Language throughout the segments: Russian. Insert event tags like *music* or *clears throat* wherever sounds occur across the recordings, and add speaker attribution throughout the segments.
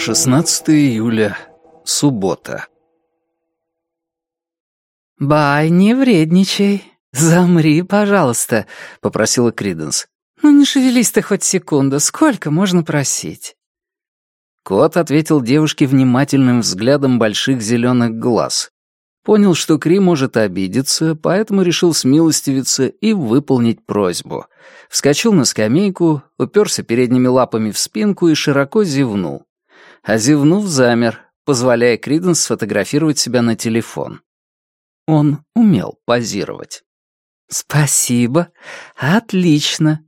Speaker 1: 16 июля, суббота.
Speaker 2: «Бай, не вредничай. Замри, пожалуйста», — попросила Криденс. «Ну не шевелись ты хоть секунду, сколько можно просить?»
Speaker 1: Кот ответил девушке внимательным взглядом больших зеленых глаз. Понял, что Кри может обидеться, поэтому решил смилостивиться и выполнить просьбу. Вскочил на скамейку, уперся передними лапами в спинку и широко зевнул. А зевнув, замер, позволяя Криденс сфотографировать себя на телефон. Он умел позировать.
Speaker 2: «Спасибо. Отлично».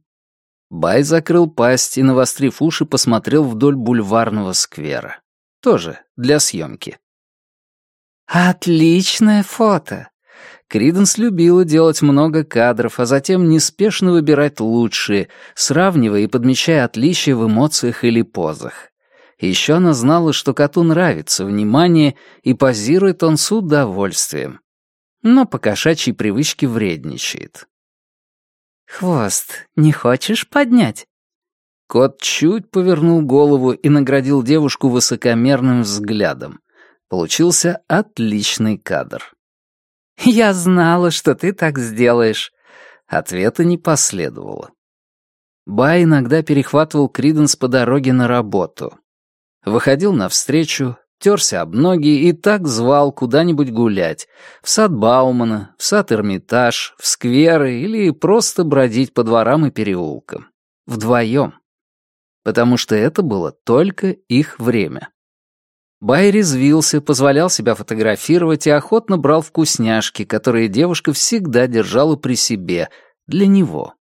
Speaker 1: Бай закрыл пасть и, навострив уши, посмотрел вдоль бульварного сквера. Тоже для съемки.
Speaker 2: «Отличное фото!»
Speaker 1: Криденс любила делать много кадров, а затем неспешно выбирать лучшие, сравнивая и подмечая отличия в эмоциях или позах. Еще она знала, что коту нравится внимание, и позирует он с удовольствием. Но по кошачьей привычке вредничает.
Speaker 2: «Хвост не хочешь поднять?»
Speaker 1: Кот чуть повернул голову и наградил девушку высокомерным взглядом. Получился отличный кадр.
Speaker 2: «Я знала, что ты так сделаешь».
Speaker 1: Ответа не последовало. Бай иногда перехватывал Криденс по дороге на работу. Выходил навстречу, терся об ноги и так звал куда-нибудь гулять. В сад Баумана, в сад Эрмитаж, в скверы или просто бродить по дворам и переулкам. Вдвоем. Потому что это было только их время. Бай резвился, позволял себя фотографировать и охотно брал вкусняшки, которые девушка всегда держала при себе, для него.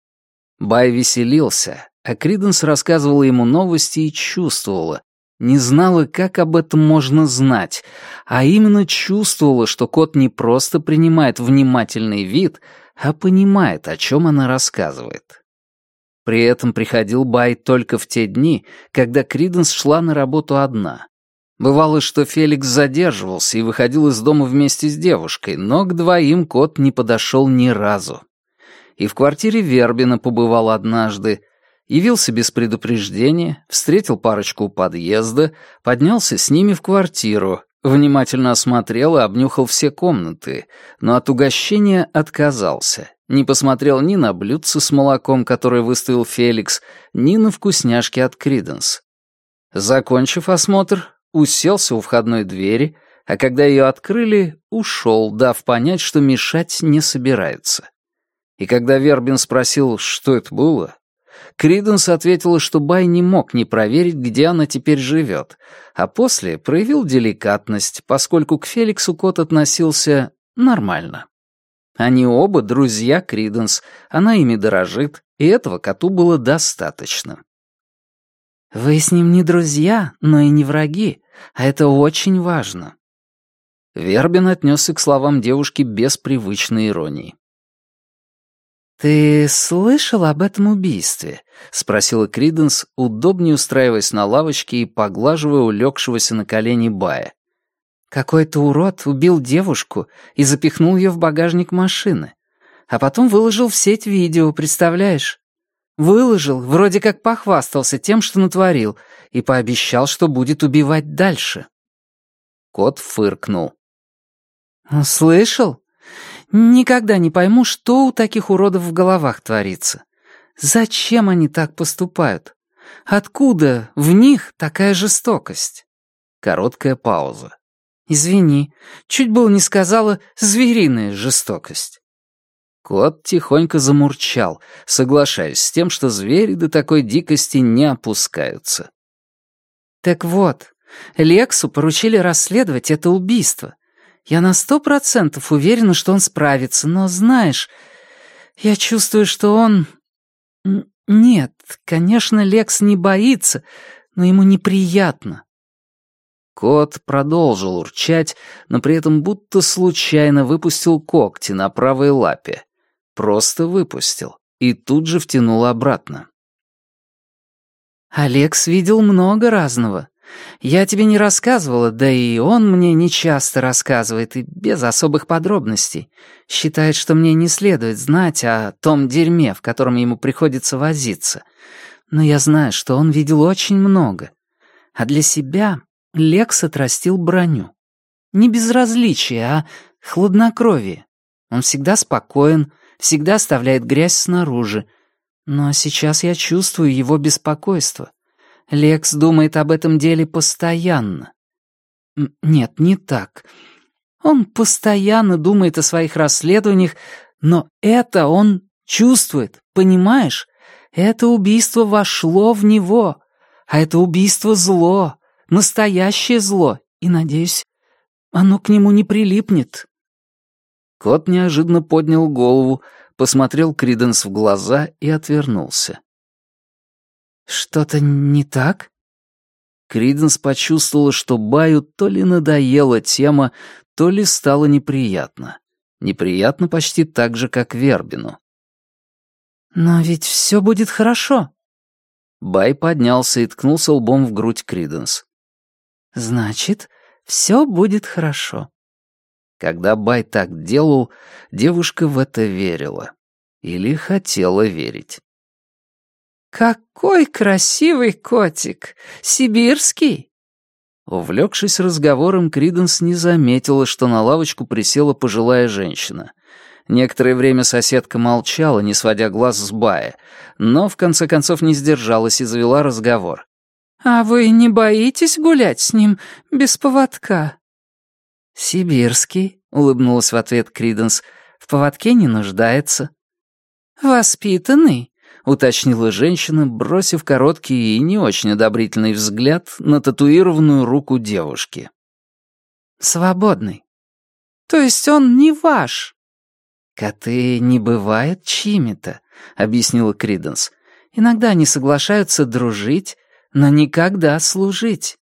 Speaker 1: Бай веселился, а Криденс рассказывала ему новости и чувствовала, не знала, как об этом можно знать, а именно чувствовала, что кот не просто принимает внимательный вид, а понимает, о чем она рассказывает. При этом приходил Бай только в те дни, когда Криденс шла на работу одна. Бывало, что Феликс задерживался и выходил из дома вместе с девушкой, но к двоим кот не подошел ни разу. И в квартире Вербина побывал однажды, явился без предупреждения, встретил парочку у подъезда, поднялся с ними в квартиру, внимательно осмотрел и обнюхал все комнаты, но от угощения отказался. Не посмотрел ни на блюдце с молоком, которое выставил Феликс, ни на вкусняшки от Криденс. Закончив осмотр, уселся у входной двери, а когда ее открыли, ушел, дав понять, что мешать не собирается. И когда Вербин спросил, что это было, Криденс ответила, что Бай не мог не проверить, где она теперь живет, а после проявил деликатность, поскольку к Феликсу кот относился нормально. Они оба друзья Криденс, она ими дорожит, и этого коту было достаточно.
Speaker 2: «Вы с ним не друзья, но и не враги, а это очень важно».
Speaker 1: Вербин отнесся к словам девушки без привычной иронии.
Speaker 2: «Ты слышал об этом убийстве?» — спросила Криденс, удобнее устраиваясь на лавочке и поглаживая улегшегося на колени Бая. «Какой-то урод убил девушку и запихнул ее в багажник машины, а потом выложил в сеть видео, представляешь? Выложил, вроде как похвастался тем, что натворил, и пообещал, что будет убивать дальше.
Speaker 1: Кот фыркнул.
Speaker 2: «Слышал? Никогда не пойму, что у таких уродов в головах творится. Зачем они так поступают? Откуда в них такая жестокость?»
Speaker 1: Короткая пауза.
Speaker 2: «Извини, чуть было не сказала «звериная жестокость».
Speaker 1: Кот тихонько замурчал, соглашаясь с тем, что звери до такой дикости не опускаются.
Speaker 2: «Так вот, Лексу поручили расследовать это убийство. Я на сто процентов уверена, что он справится, но, знаешь, я чувствую, что он... Нет, конечно, Лекс не боится, но ему неприятно».
Speaker 1: Кот продолжил урчать, но при этом будто случайно выпустил когти на правой лапе. Просто выпустил и тут же втянул обратно.
Speaker 2: «Алекс видел много разного. Я тебе не рассказывала, да и он мне не часто рассказывает и без особых подробностей. Считает, что мне не следует знать о том дерьме, в котором ему приходится возиться. Но я знаю, что он видел очень много. А для себя Лекс отрастил броню. Не безразличие, а хладнокровие. Он всегда спокоен, всегда оставляет грязь снаружи. Но сейчас я чувствую его беспокойство. Лекс думает об этом деле постоянно. Нет, не так. Он постоянно думает о своих расследованиях, но это он чувствует, понимаешь? Это убийство вошло в него, а это убийство зло, настоящее зло, и, надеюсь, оно к нему не прилипнет.
Speaker 1: Кот неожиданно поднял голову, посмотрел Криденс в глаза и отвернулся.
Speaker 2: «Что-то не так?»
Speaker 1: Криденс почувствовала, что Баю то ли надоела тема, то ли стало неприятно. Неприятно почти так же, как Вербину.
Speaker 2: «Но ведь все будет хорошо».
Speaker 1: Бай поднялся и ткнулся лбом в грудь Криденс.
Speaker 2: «Значит, все будет хорошо».
Speaker 1: Когда Бай так делал, девушка в это верила. Или хотела верить.
Speaker 2: «Какой красивый котик! Сибирский!»
Speaker 1: Увлекшись разговором, Криденс не заметила, что на лавочку присела пожилая женщина. Некоторое время соседка молчала, не сводя глаз с Бая, но в конце концов не сдержалась и завела разговор.
Speaker 2: «А вы не боитесь гулять с ним без поводка?»
Speaker 1: «Сибирский», — улыбнулась в ответ Криденс, — «в поводке не нуждается».
Speaker 2: «Воспитанный?»
Speaker 1: — уточнила женщина, бросив короткий и не очень одобрительный взгляд на татуированную руку девушки.
Speaker 2: «Свободный. То есть он не ваш?»
Speaker 1: «Коты не бывают чьими-то», — объяснила Криденс.
Speaker 2: «Иногда они соглашаются дружить, но никогда служить».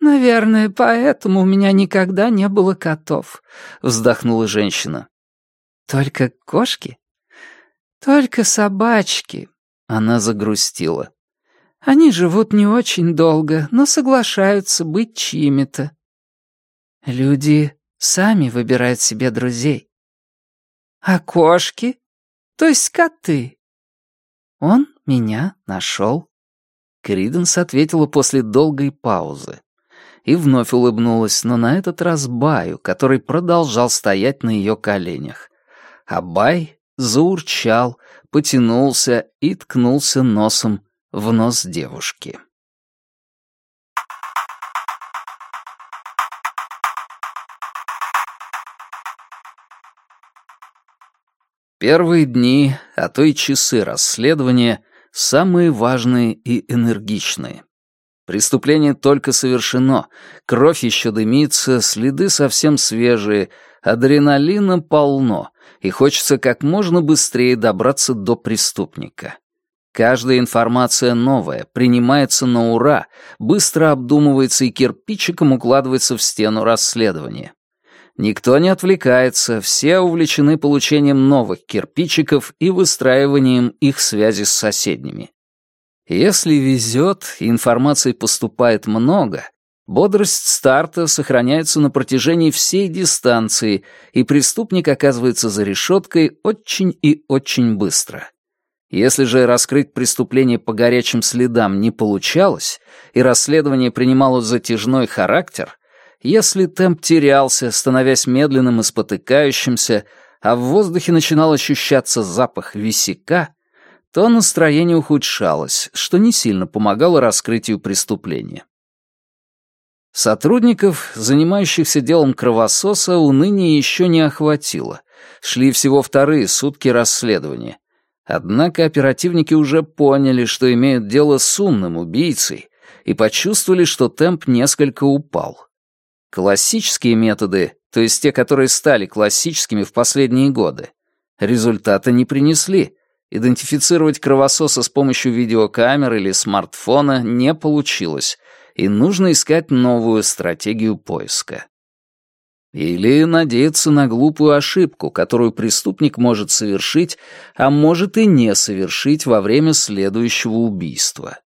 Speaker 2: «Наверное, поэтому у меня никогда не было котов», — вздохнула женщина.
Speaker 1: «Только кошки?»
Speaker 2: «Только собачки», —
Speaker 1: она загрустила.
Speaker 2: «Они живут не очень долго, но соглашаются быть чьими-то».
Speaker 1: «Люди сами выбирают себе друзей».
Speaker 2: «А кошки? То есть коты?»
Speaker 1: «Он меня нашел». Криденс ответила после долгой паузы. И вновь улыбнулась, но на этот раз Баю, который продолжал стоять на ее коленях. А Бай заурчал, потянулся и ткнулся носом в нос девушки. Первые дни, а то и часы расследования самые важные и энергичные. Преступление только совершено, кровь еще дымится, следы совсем свежие, адреналина полно, и хочется как можно быстрее добраться до преступника. Каждая информация новая, принимается на ура, быстро обдумывается и кирпичиком укладывается в стену расследования. Никто не отвлекается, все увлечены получением новых кирпичиков и выстраиванием их связи с соседними. Если везет, информации поступает много, бодрость старта сохраняется на протяжении всей дистанции, и преступник оказывается за решеткой очень и очень быстро. Если же раскрыть преступление по горячим следам не получалось, и расследование принимало затяжной характер, если темп терялся, становясь медленным и спотыкающимся, а в воздухе начинал ощущаться запах висяка, то настроение ухудшалось, что не сильно помогало раскрытию преступления. Сотрудников, занимающихся делом кровососа, уныние еще не охватило. Шли всего вторые сутки расследования. Однако оперативники уже поняли, что имеют дело с умным убийцей, и почувствовали, что темп несколько упал. Классические методы, то есть те, которые стали классическими в последние годы, результата не принесли. Идентифицировать кровососа с помощью видеокамер или смартфона не получилось, и нужно искать новую стратегию поиска. Или надеяться на глупую ошибку, которую преступник может совершить, а может и не совершить во время следующего убийства.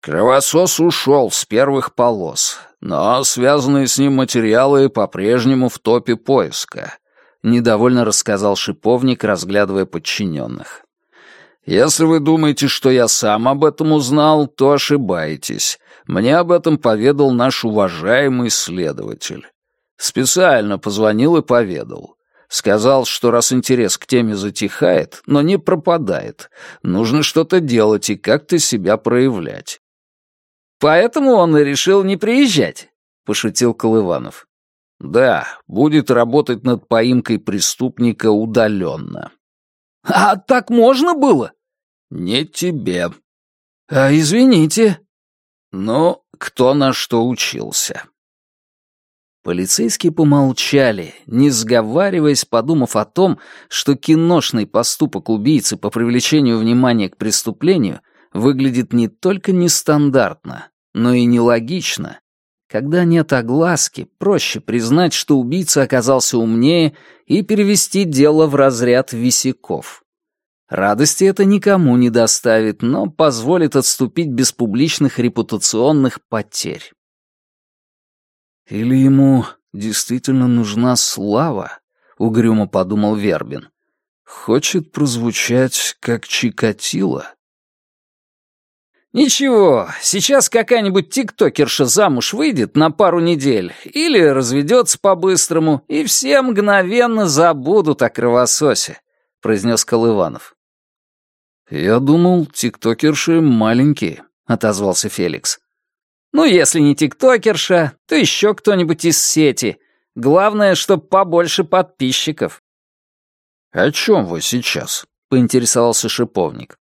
Speaker 1: Кровосос ушел с первых полос, но связанные с ним материалы по-прежнему в топе поиска», — недовольно рассказал шиповник, разглядывая подчиненных.
Speaker 3: Если вы думаете, что я сам об этом узнал, то ошибаетесь. Мне об этом поведал наш уважаемый следователь. Специально позвонил и поведал. Сказал, что раз интерес к теме затихает, но не пропадает, нужно что-то делать и как-то себя проявлять.
Speaker 2: «Поэтому он и решил не приезжать», — пошутил Колыванов.
Speaker 3: «Да, будет работать над поимкой преступника удаленно».
Speaker 2: «А так можно было?»
Speaker 3: «Не тебе».
Speaker 2: «А извините».
Speaker 3: «Ну, кто на что учился?»
Speaker 1: Полицейские помолчали, не сговариваясь, подумав о том, что киношный поступок убийцы по привлечению внимания к преступлению выглядит не только нестандартно, но и нелогично. Когда нет огласки, проще признать, что убийца оказался умнее и перевести дело в разряд висяков. Радости это никому не доставит, но позволит отступить без публичных репутационных потерь. «Или ему действительно нужна слава?» — угрюмо подумал Вербин. «Хочет прозвучать как Чикатило?»
Speaker 2: «Ничего, сейчас какая-нибудь тиктокерша замуж выйдет на пару недель или разведется по-быстрому, и все мгновенно забудут о кровососе», — произнес Колыванов.
Speaker 1: «Я думал, тиктокерши маленькие», — отозвался Феликс.
Speaker 2: Ну, если не тиктокерша, то еще кто-нибудь из сети. Главное, чтоб побольше подписчиков».
Speaker 3: «О чем вы сейчас?» — поинтересовался шиповник.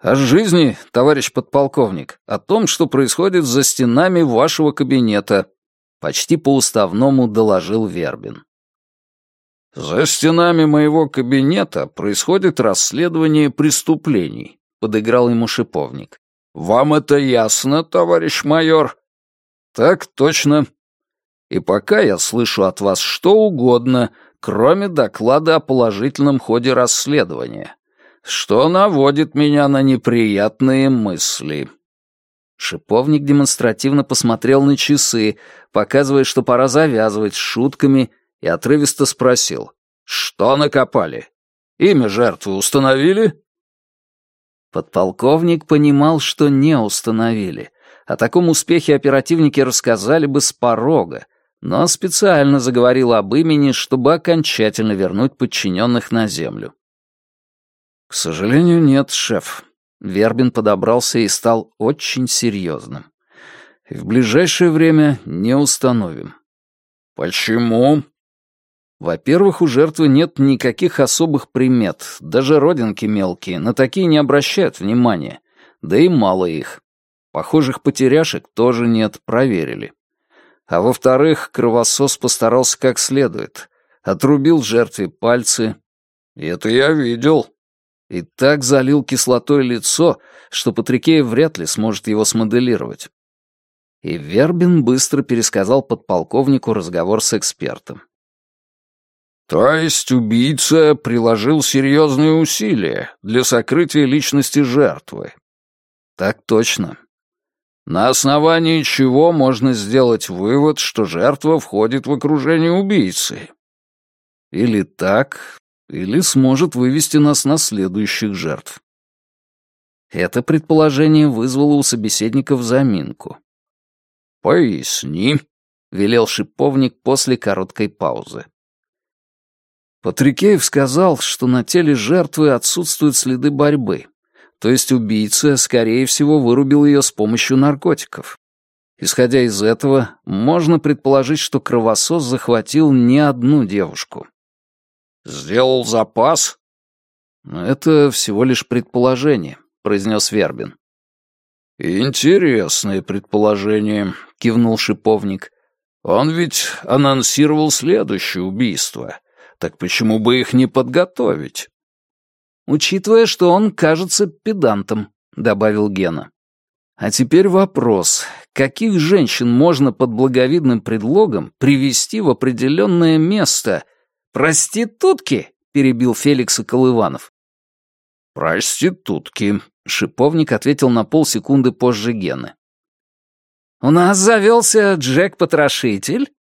Speaker 1: «О жизни, товарищ подполковник, о том, что происходит за стенами вашего кабинета», — почти по-уставному доложил Вербин.
Speaker 3: «За стенами моего кабинета происходит расследование преступлений», — подыграл ему шиповник. «Вам это ясно, товарищ майор?»
Speaker 1: «Так точно. И пока я слышу от вас что угодно, кроме доклада о положительном ходе расследования, что наводит меня на неприятные мысли». Шиповник демонстративно посмотрел на часы, показывая, что пора завязывать с шутками, и отрывисто спросил. «Что накопали? Имя жертвы установили?» Подполковник понимал, что не установили. О таком успехе оперативники рассказали бы с порога, но специально заговорил об имени, чтобы окончательно вернуть подчиненных на землю. «К сожалению, нет, шеф». Вербин подобрался и стал очень серьезным. «В ближайшее время не установим».
Speaker 3: «Почему?»
Speaker 1: Во-первых, у жертвы нет никаких особых примет, даже родинки мелкие, на такие не обращают внимания, да и мало их. Похожих потеряшек тоже нет, проверили. А во-вторых, кровосос постарался как следует. Отрубил жертве пальцы.
Speaker 3: Это я видел.
Speaker 1: И так залил кислотой лицо, что Патрикеев вряд ли сможет его смоделировать. И Вербин быстро пересказал подполковнику разговор с экспертом.
Speaker 3: То есть убийца приложил серьезные усилия для сокрытия личности жертвы?
Speaker 1: Так точно.
Speaker 3: На основании чего можно сделать вывод, что жертва входит в окружение убийцы?
Speaker 1: Или так, или сможет вывести нас на следующих жертв. Это предположение вызвало у собеседников заминку.
Speaker 3: «Поясни», — велел шиповник после короткой паузы.
Speaker 1: Патрикеев сказал, что на теле жертвы отсутствуют следы борьбы, то есть убийца, скорее всего, вырубил ее с помощью наркотиков. Исходя из этого, можно предположить, что кровосос захватил не одну девушку.
Speaker 3: «Сделал запас?»
Speaker 1: «Это всего лишь предположение», — произнес Вербин.
Speaker 3: «Интересное предположение», — кивнул шиповник. «Он ведь анонсировал следующее убийство. Так почему бы их не подготовить?
Speaker 1: Учитывая, что он кажется педантом, добавил Гена. А теперь вопрос. Каких женщин можно под благовидным предлогом привести в определенное место? Проститутки? перебил Феликс Колыванов.
Speaker 3: «Проститутки», — шиповник ответил на полсекунды позже Гены.
Speaker 2: «У нас завелся Джек-потрошитель?»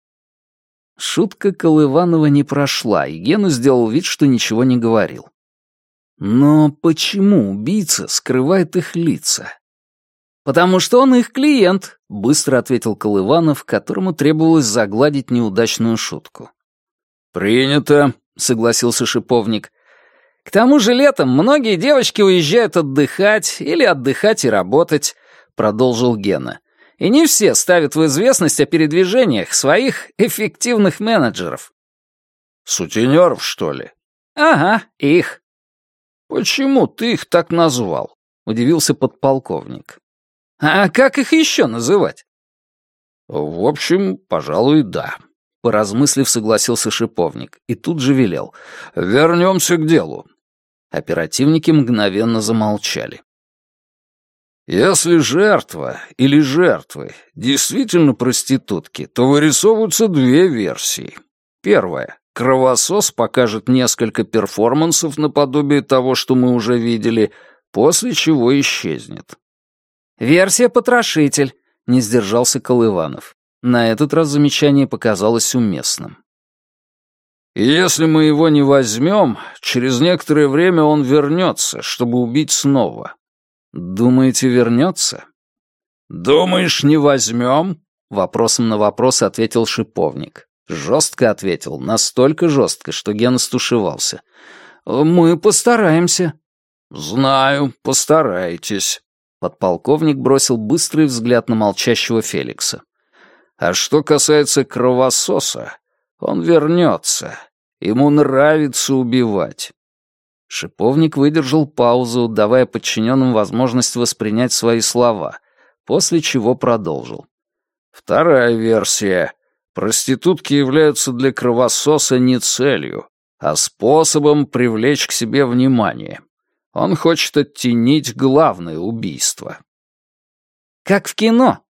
Speaker 1: Шутка Колыванова не прошла, и Гена сделал вид, что ничего не говорил. Но почему убийца скрывает их лица? «Потому что он их клиент», — быстро ответил Колыванов, которому требовалось загладить неудачную шутку.
Speaker 3: «Принято», — согласился шиповник.
Speaker 1: «К тому же летом многие девочки уезжают отдыхать или отдыхать и работать», — продолжил Гена. «И не все ставят в известность о передвижениях своих эффективных менеджеров».
Speaker 3: «Сутенеров, что ли?»
Speaker 1: «Ага, их».
Speaker 3: «Почему ты их так назвал?» — удивился подполковник.
Speaker 1: «А как их еще называть?»
Speaker 3: «В общем, пожалуй, да», — поразмыслив, согласился шиповник и тут же велел. «Вернемся к делу».
Speaker 1: Оперативники мгновенно замолчали.
Speaker 3: Если жертва или жертвы действительно проститутки, то вырисовываются две версии. Первая. Кровосос покажет несколько перформансов наподобие того, что мы уже видели, после чего исчезнет.
Speaker 1: «Версия потрошитель», — не сдержался Колыванов. На этот раз замечание показалось уместным.
Speaker 3: И если мы его не возьмем, через некоторое время он вернется, чтобы убить снова.
Speaker 1: Думаете, вернется?
Speaker 3: Думаешь, не возьмем?
Speaker 1: Вопросом на вопрос ответил шиповник. Жестко ответил, настолько жестко, что Ген стушевался. «Мы постараемся».
Speaker 3: «Знаю, постарайтесь».
Speaker 1: Подполковник бросил быстрый взгляд на молчащего Феликса.
Speaker 3: «А что касается кровососа, он вернется. Ему нравится убивать».
Speaker 1: Шиповник выдержал паузу, давая подчиненным возможность воспринять свои слова, после чего продолжил.
Speaker 3: «Вторая версия. Проститутки являются для кровососа не целью, а способом привлечь к себе внимание. Он хочет оттенить главное убийство.
Speaker 1: «Как в кино?»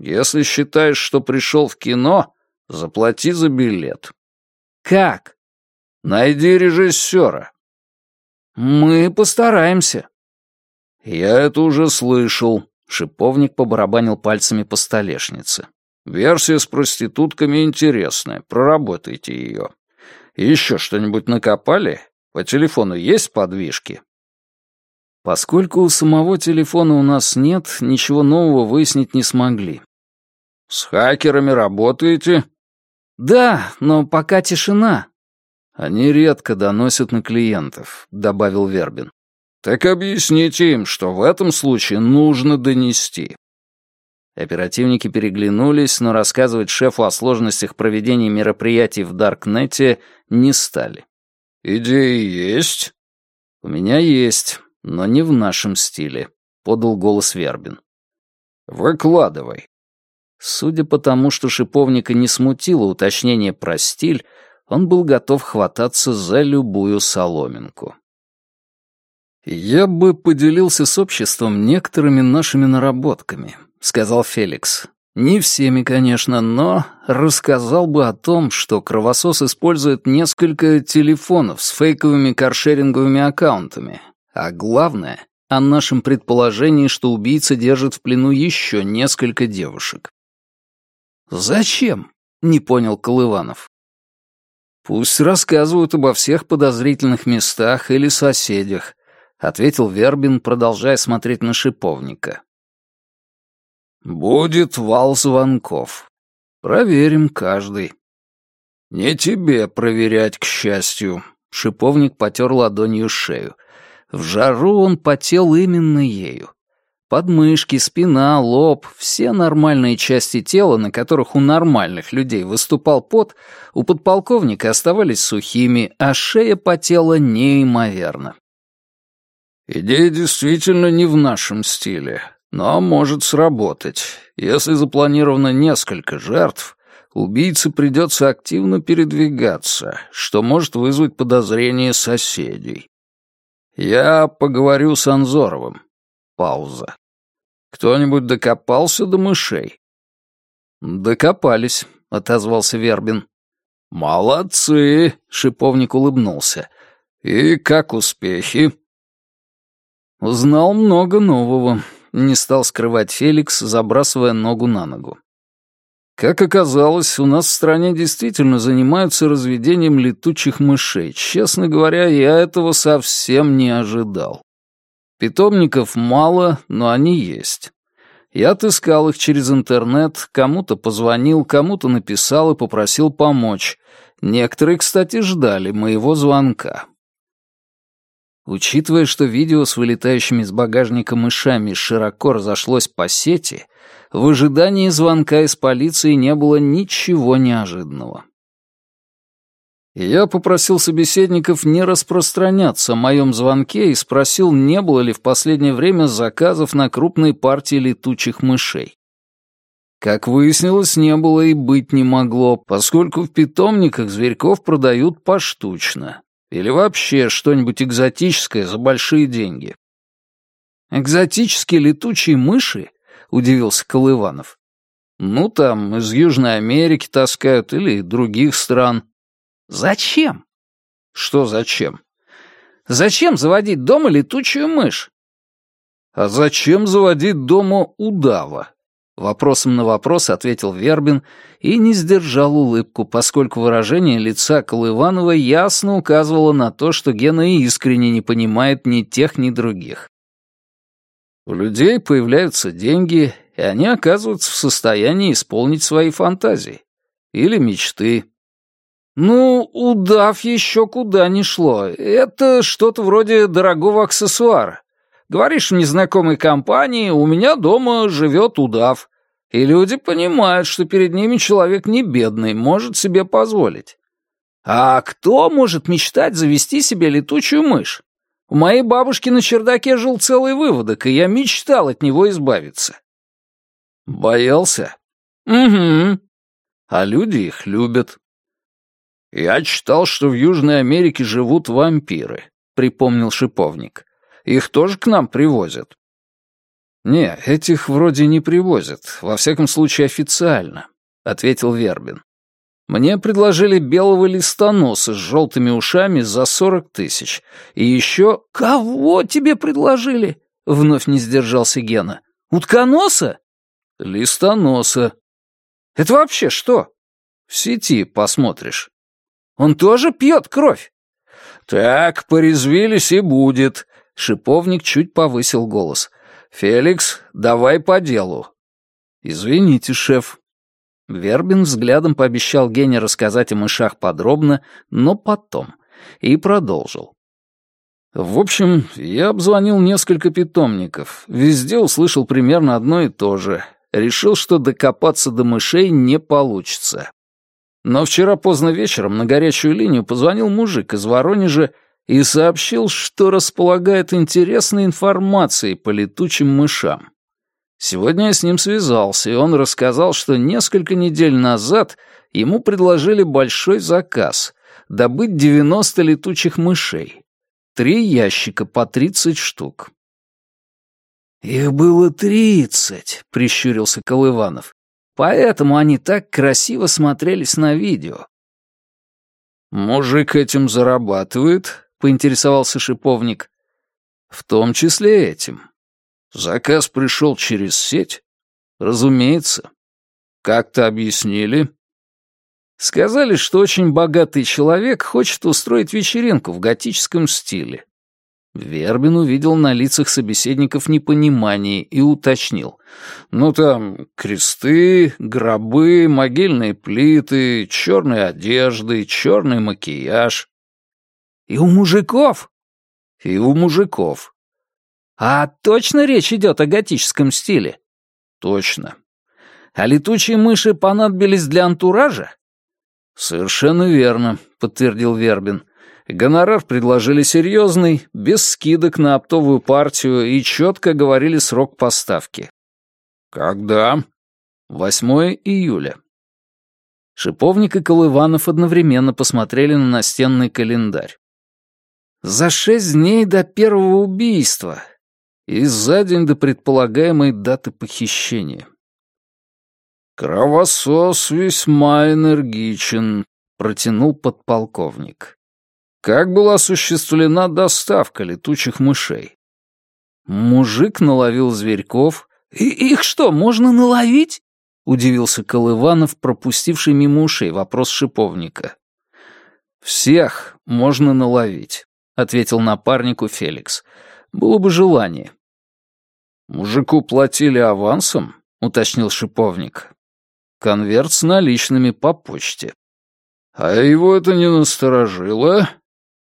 Speaker 3: «Если считаешь, что пришел в кино, заплати за билет».
Speaker 1: «Как?»
Speaker 3: «Найди режиссера».
Speaker 1: «Мы постараемся».
Speaker 3: «Я это уже слышал», — шиповник побарабанил пальцами по столешнице. Версия с проститутками интересная, проработайте ее. Еще что-нибудь накопали? По телефону есть подвижки?
Speaker 1: Поскольку у самого телефона у нас нет, ничего нового выяснить не смогли.
Speaker 3: С хакерами работаете?
Speaker 1: Да, но пока тишина.
Speaker 3: Они редко доносят на клиентов, добавил Вербин. Так объясните им, что в этом случае нужно донести.
Speaker 1: Оперативники переглянулись, но рассказывать шефу о сложностях проведения мероприятий в Даркнете не стали.
Speaker 3: «Идеи есть?»
Speaker 1: «У меня есть, но не в нашем стиле», — подал голос Вербин.
Speaker 3: «Выкладывай».
Speaker 1: Судя по тому, что шиповника не смутило уточнение про стиль, он был готов хвататься за любую соломинку. «Я бы поделился с обществом некоторыми нашими наработками», — сказал Феликс. «Не всеми, конечно, но рассказал бы о том, что кровосос использует несколько телефонов с фейковыми каршеринговыми аккаунтами, а главное — о нашем предположении, что убийца держит в плену еще несколько девушек». «Зачем?» — не понял Колыванов. «Пусть рассказывают обо всех подозрительных местах или соседях», — ответил Вербин, продолжая смотреть на шиповника.
Speaker 3: Будет вал звонков. Проверим каждый. Не тебе проверять, к счастью.
Speaker 1: Шиповник потер ладонью шею. В жару он потел именно ею. Подмышки, спина, лоб, все нормальные части тела, на которых у нормальных людей выступал пот, у подполковника оставались сухими, а шея потела неимоверно.
Speaker 3: «Идея действительно не в нашем стиле», но может сработать. Если запланировано несколько жертв, убийце придется активно передвигаться, что может вызвать подозрение соседей. Я поговорю с Анзоровым. Пауза. Кто-нибудь докопался до мышей?
Speaker 1: Докопались, отозвался Вербин.
Speaker 3: Молодцы, шиповник улыбнулся. И как успехи?
Speaker 1: Узнал много нового, не стал скрывать Феликс, забрасывая ногу на ногу. Как оказалось, у нас в стране действительно занимаются разведением летучих мышей. Честно говоря, я этого совсем не ожидал. Питомников мало, но они есть. Я отыскал их через интернет, кому-то позвонил, кому-то написал и попросил помочь. Некоторые, кстати, ждали моего звонка. Учитывая, что видео с вылетающими из багажника мышами широко разошлось по сети, в ожидании звонка из полиции не было ничего неожиданного. Я попросил собеседников не распространяться о моем звонке и спросил, не было ли в последнее время заказов на крупные партии летучих мышей. Как выяснилось, не было и быть не могло, поскольку в питомниках зверьков продают поштучно. Или вообще что-нибудь экзотическое за большие деньги. «Экзотические летучие мыши?» — удивился Колыванов. «Ну, там, из Южной Америки таскают или других стран». «Зачем?» «Что зачем?» «Зачем заводить дома летучую мышь?» «А зачем заводить дома удава?» Вопросом на вопрос ответил Вербин и не сдержал улыбку, поскольку выражение лица Колыванова ясно указывало на то, что Гена искренне не понимает ни тех, ни других. У людей появляются деньги, и они оказываются в состоянии исполнить свои фантазии. Или мечты. Ну, удав еще куда ни шло. Это что-то вроде дорогого аксессуара. Говоришь в незнакомой компании, у меня дома живет удав. И люди понимают, что перед ними человек не бедный, может себе позволить. А кто может мечтать завести себе летучую мышь? У моей бабушки на чердаке жил целый выводок, и я мечтал от него избавиться. Боялся? Угу. А люди их любят. Я читал, что в Южной Америке живут вампиры, припомнил шиповник. Их тоже к нам привозят?» «Не, этих вроде не привозят, во всяком случае официально», — ответил Вербин. «Мне предложили белого листоноса с желтыми ушами за сорок тысяч. И еще...» «Кого тебе предложили?» — вновь не сдержался Гена. «Утконоса?» «Листоноса». «Это вообще что?» «В сети посмотришь». «Он тоже пьет кровь?» «Так, порезвились и будет», Шиповник чуть повысил голос. «Феликс, давай по делу». «Извините, шеф». Вербин взглядом пообещал Гене рассказать о мышах подробно, но потом, и продолжил. В общем, я обзвонил несколько питомников, везде услышал примерно одно и то же. Решил, что докопаться до мышей не получится. Но вчера поздно вечером на горячую линию позвонил мужик из Воронежа и сообщил, что располагает интересной информацией по летучим мышам. Сегодня я с ним связался, и он рассказал, что несколько недель назад ему предложили большой заказ — добыть 90 летучих мышей. Три ящика по 30 штук. «Их было тридцать», — прищурился Колыванов. «Поэтому они так красиво смотрелись на видео». «Мужик этим зарабатывает?» — поинтересовался шиповник. «В том числе этим. Заказ пришел через сеть? Разумеется. Как-то объяснили?» Сказали, что очень богатый человек хочет устроить вечеринку в готическом стиле. Вербин увидел на лицах собеседников непонимание и уточнил. «Ну там кресты, гробы, могильные плиты, черные одежды, черный макияж». И у мужиков? И у мужиков. А точно речь идет о готическом стиле? Точно. А летучие мыши понадобились для антуража? Совершенно верно, подтвердил Вербин. Гонорар предложили серьезный, без скидок на оптовую партию и четко говорили срок поставки. Когда? 8 июля. Шиповник и Колыванов одновременно посмотрели на настенный календарь. За шесть дней до первого убийства и за день до предполагаемой даты похищения. «Кровосос весьма энергичен», — протянул подполковник. «Как была осуществлена доставка летучих мышей?» Мужик наловил зверьков. «И их что, можно наловить?» удивился Колыванов, пропустивший мимо ушей вопрос шиповника. «Всех можно наловить», — ответил напарнику Феликс. «Было бы желание». «Мужику платили авансом?» — уточнил шиповник. «Конверт с наличными по почте». «А его это не насторожило?»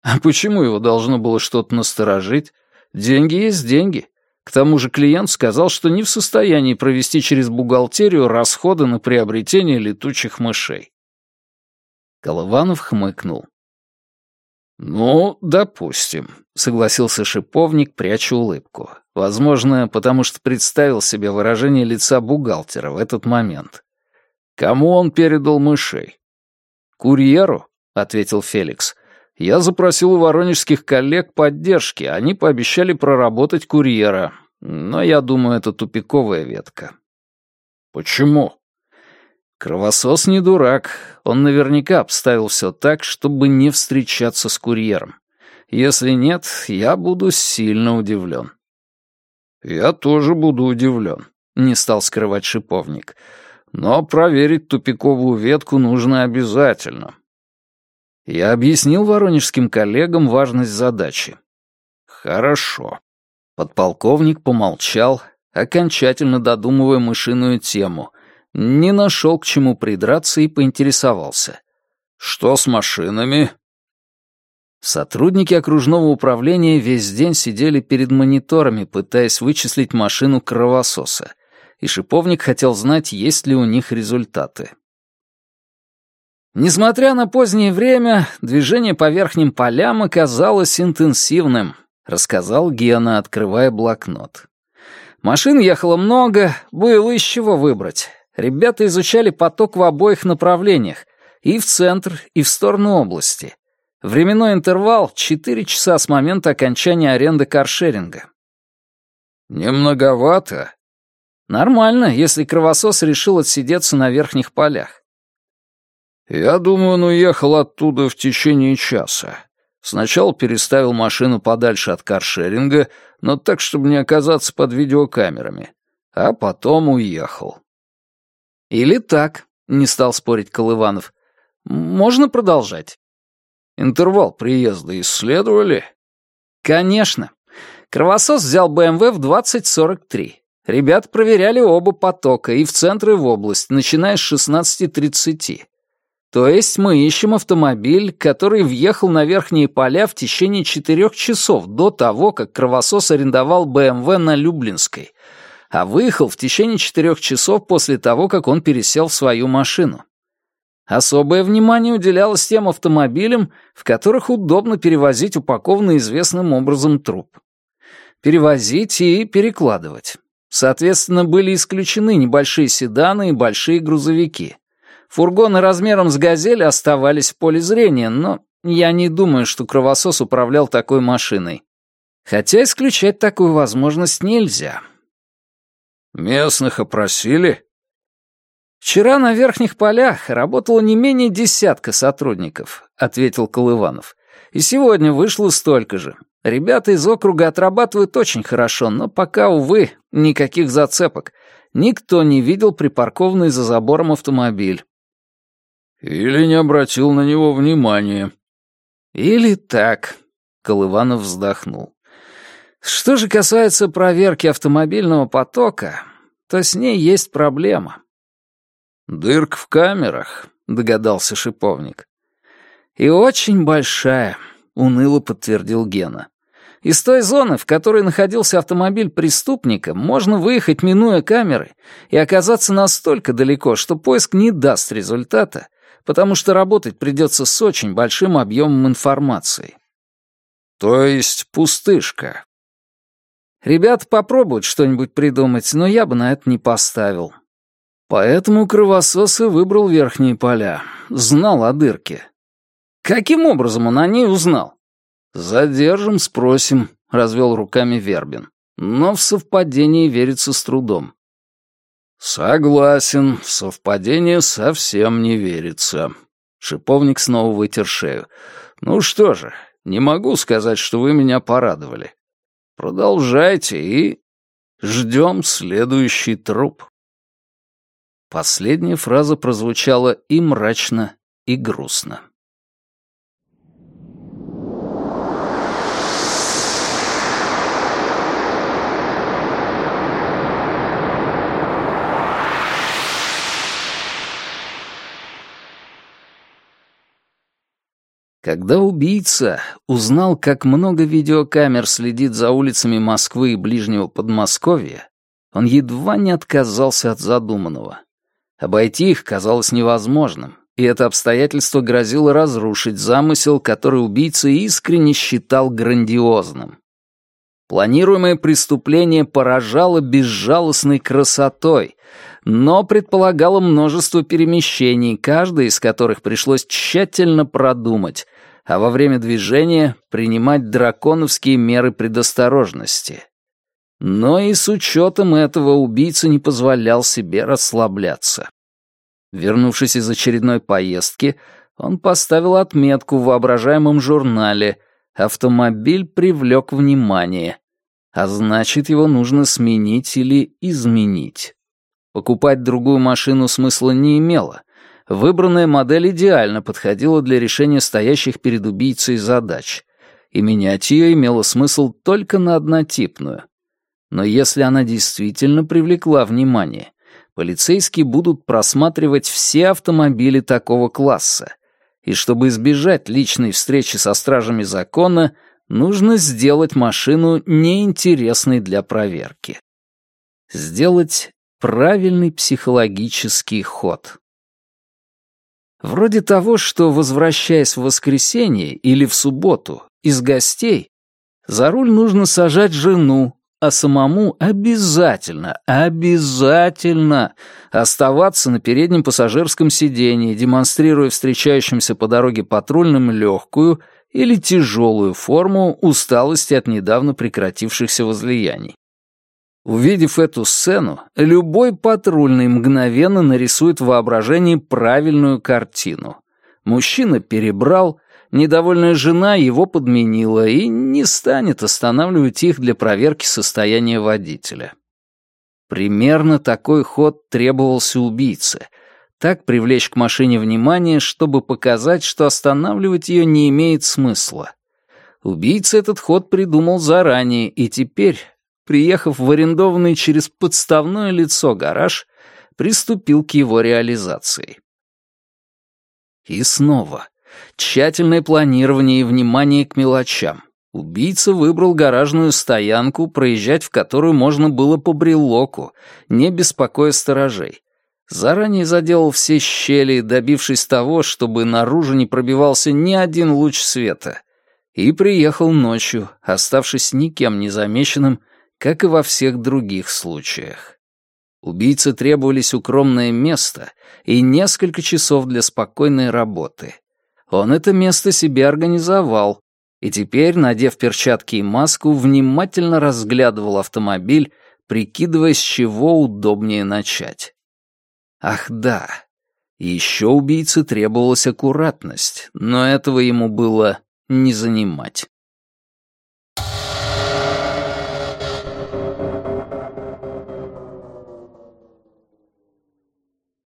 Speaker 1: «А почему его должно было что-то насторожить? Деньги есть деньги. К тому же клиент сказал, что не в состоянии провести через бухгалтерию расходы на приобретение летучих мышей. Колыванов хмыкнул. «Ну, допустим», — согласился шиповник, пряча улыбку. Возможно, потому что представил себе выражение лица бухгалтера в этот момент. «Кому он передал мышей?» «Курьеру», — ответил Феликс. Я запросил у воронежских коллег поддержки, они пообещали проработать курьера, но я думаю, это тупиковая ветка. Почему? Кровосос не дурак, он наверняка обставил все так, чтобы не встречаться с курьером. Если нет, я буду сильно удивлен. Я тоже буду удивлен, не стал скрывать шиповник. Но проверить тупиковую ветку нужно обязательно. Я объяснил воронежским коллегам важность задачи. Хорошо. Подполковник помолчал, окончательно додумывая мышиную тему, не нашел к чему придраться и поинтересовался. «Что с машинами?» Сотрудники окружного управления весь день сидели перед мониторами, пытаясь вычислить машину кровососа, и шиповник хотел знать, есть ли у них результаты. Несмотря на позднее время, движение по верхним полям оказалось интенсивным, рассказал Гена, открывая блокнот. Машин ехало много, было из чего выбрать. Ребята изучали поток в обоих направлениях, и в центр, и в сторону области. Временной интервал — 4 часа с момента окончания аренды каршеринга. «Немноговато?» «Нормально, если кровосос решил отсидеться на верхних полях. Я думаю, он уехал оттуда в течение часа. Сначала переставил машину подальше от каршеринга, но так, чтобы не оказаться под видеокамерами. А потом уехал. Или так, не стал спорить Колыванов. Можно продолжать. Интервал приезда исследовали? Конечно. Кровосос взял БМВ в 2043. Ребята проверяли оба потока, и в центр, и в область, начиная с 16.30. То есть мы ищем автомобиль, который въехал на верхние поля в течение четырех часов до того, как кровосос арендовал БМВ на Люблинской, а выехал в течение четырех часов после того, как он пересел в свою машину. Особое внимание уделялось тем автомобилям, в которых удобно перевозить упакованный известным образом труп. Перевозить и перекладывать. Соответственно, были исключены небольшие седаны и большие грузовики — Фургоны размером с «Газель» оставались в поле зрения, но я не думаю, что кровосос управлял такой машиной. Хотя исключать такую возможность нельзя. «Местных опросили?» «Вчера на верхних полях работало не менее десятка сотрудников», — ответил Колыванов. «И сегодня вышло столько же. Ребята из округа отрабатывают очень хорошо, но пока, увы, никаких зацепок. Никто не видел припаркованный за забором автомобиль. Или не обратил на него внимания. Или так, Колыванов вздохнул. Что же касается проверки автомобильного потока, то с ней есть проблема. Дырк в камерах, догадался шиповник. И очень большая, уныло подтвердил Гена. Из той зоны, в которой находился автомобиль преступника, можно выехать, минуя камеры, и оказаться настолько далеко, что поиск не даст результата, потому что работать придется с очень большим объемом информации. То есть пустышка. Ребята попробуют что-нибудь придумать, но я бы на это не поставил. Поэтому кровосос и выбрал верхние поля. Знал о дырке. Каким образом он о ней узнал? «Задержим, спросим», — развел руками Вербин. Но в совпадение верится с трудом. «Согласен, в совпадение совсем не верится». Шиповник снова вытер шею. «Ну что же, не могу сказать, что вы меня порадовали. Продолжайте и ждем следующий труп». Последняя фраза прозвучала и мрачно, и грустно. Когда убийца узнал, как много видеокамер следит за улицами Москвы и ближнего Подмосковья, он едва не отказался от задуманного. Обойти их казалось невозможным, и это обстоятельство грозило разрушить замысел, который убийца искренне считал грандиозным. Планируемое преступление поражало безжалостной красотой, но предполагало множество перемещений, каждое из которых пришлось тщательно продумать, а во время движения принимать драконовские меры предосторожности. Но и с учетом этого убийца не позволял себе расслабляться. Вернувшись из очередной поездки, он поставил отметку в воображаемом журнале «Автомобиль привлек внимание», а значит, его нужно сменить или изменить. Покупать другую машину смысла не имело, Выбранная модель идеально подходила для решения стоящих перед убийцей задач, и менять ее имело смысл только на однотипную. Но если она действительно привлекла внимание, полицейские будут просматривать все автомобили такого класса, и чтобы избежать личной встречи со стражами закона, нужно сделать машину неинтересной для проверки. Сделать правильный психологический ход. Вроде того, что, возвращаясь в воскресенье или в субботу из гостей, за руль нужно сажать жену, а самому обязательно, обязательно оставаться на переднем пассажирском сидении, демонстрируя встречающимся по дороге патрульным легкую или тяжелую форму усталости от недавно прекратившихся возлияний. Увидев эту сцену, любой патрульный мгновенно нарисует в воображении правильную картину. Мужчина перебрал, недовольная жена его подменила и не станет останавливать их для проверки состояния водителя. Примерно такой ход требовался убийце. Так привлечь к машине внимание, чтобы показать, что останавливать ее не имеет смысла. Убийца этот ход придумал заранее, и теперь приехав в арендованный через подставное лицо гараж, приступил к его реализации. И снова тщательное планирование и внимание к мелочам. Убийца выбрал гаражную стоянку, проезжать в которую можно было по брелоку, не беспокоя сторожей. Заранее заделал все щели, добившись того, чтобы наружу не пробивался ни один луч света, и приехал ночью, оставшись никем незамеченным как и во всех других случаях. Убийце требовались укромное место и несколько часов для спокойной работы. Он это место себе организовал, и теперь, надев перчатки и маску, внимательно разглядывал автомобиль, прикидывая, с чего удобнее начать. Ах да, еще убийце требовалась аккуратность, но этого ему было не занимать.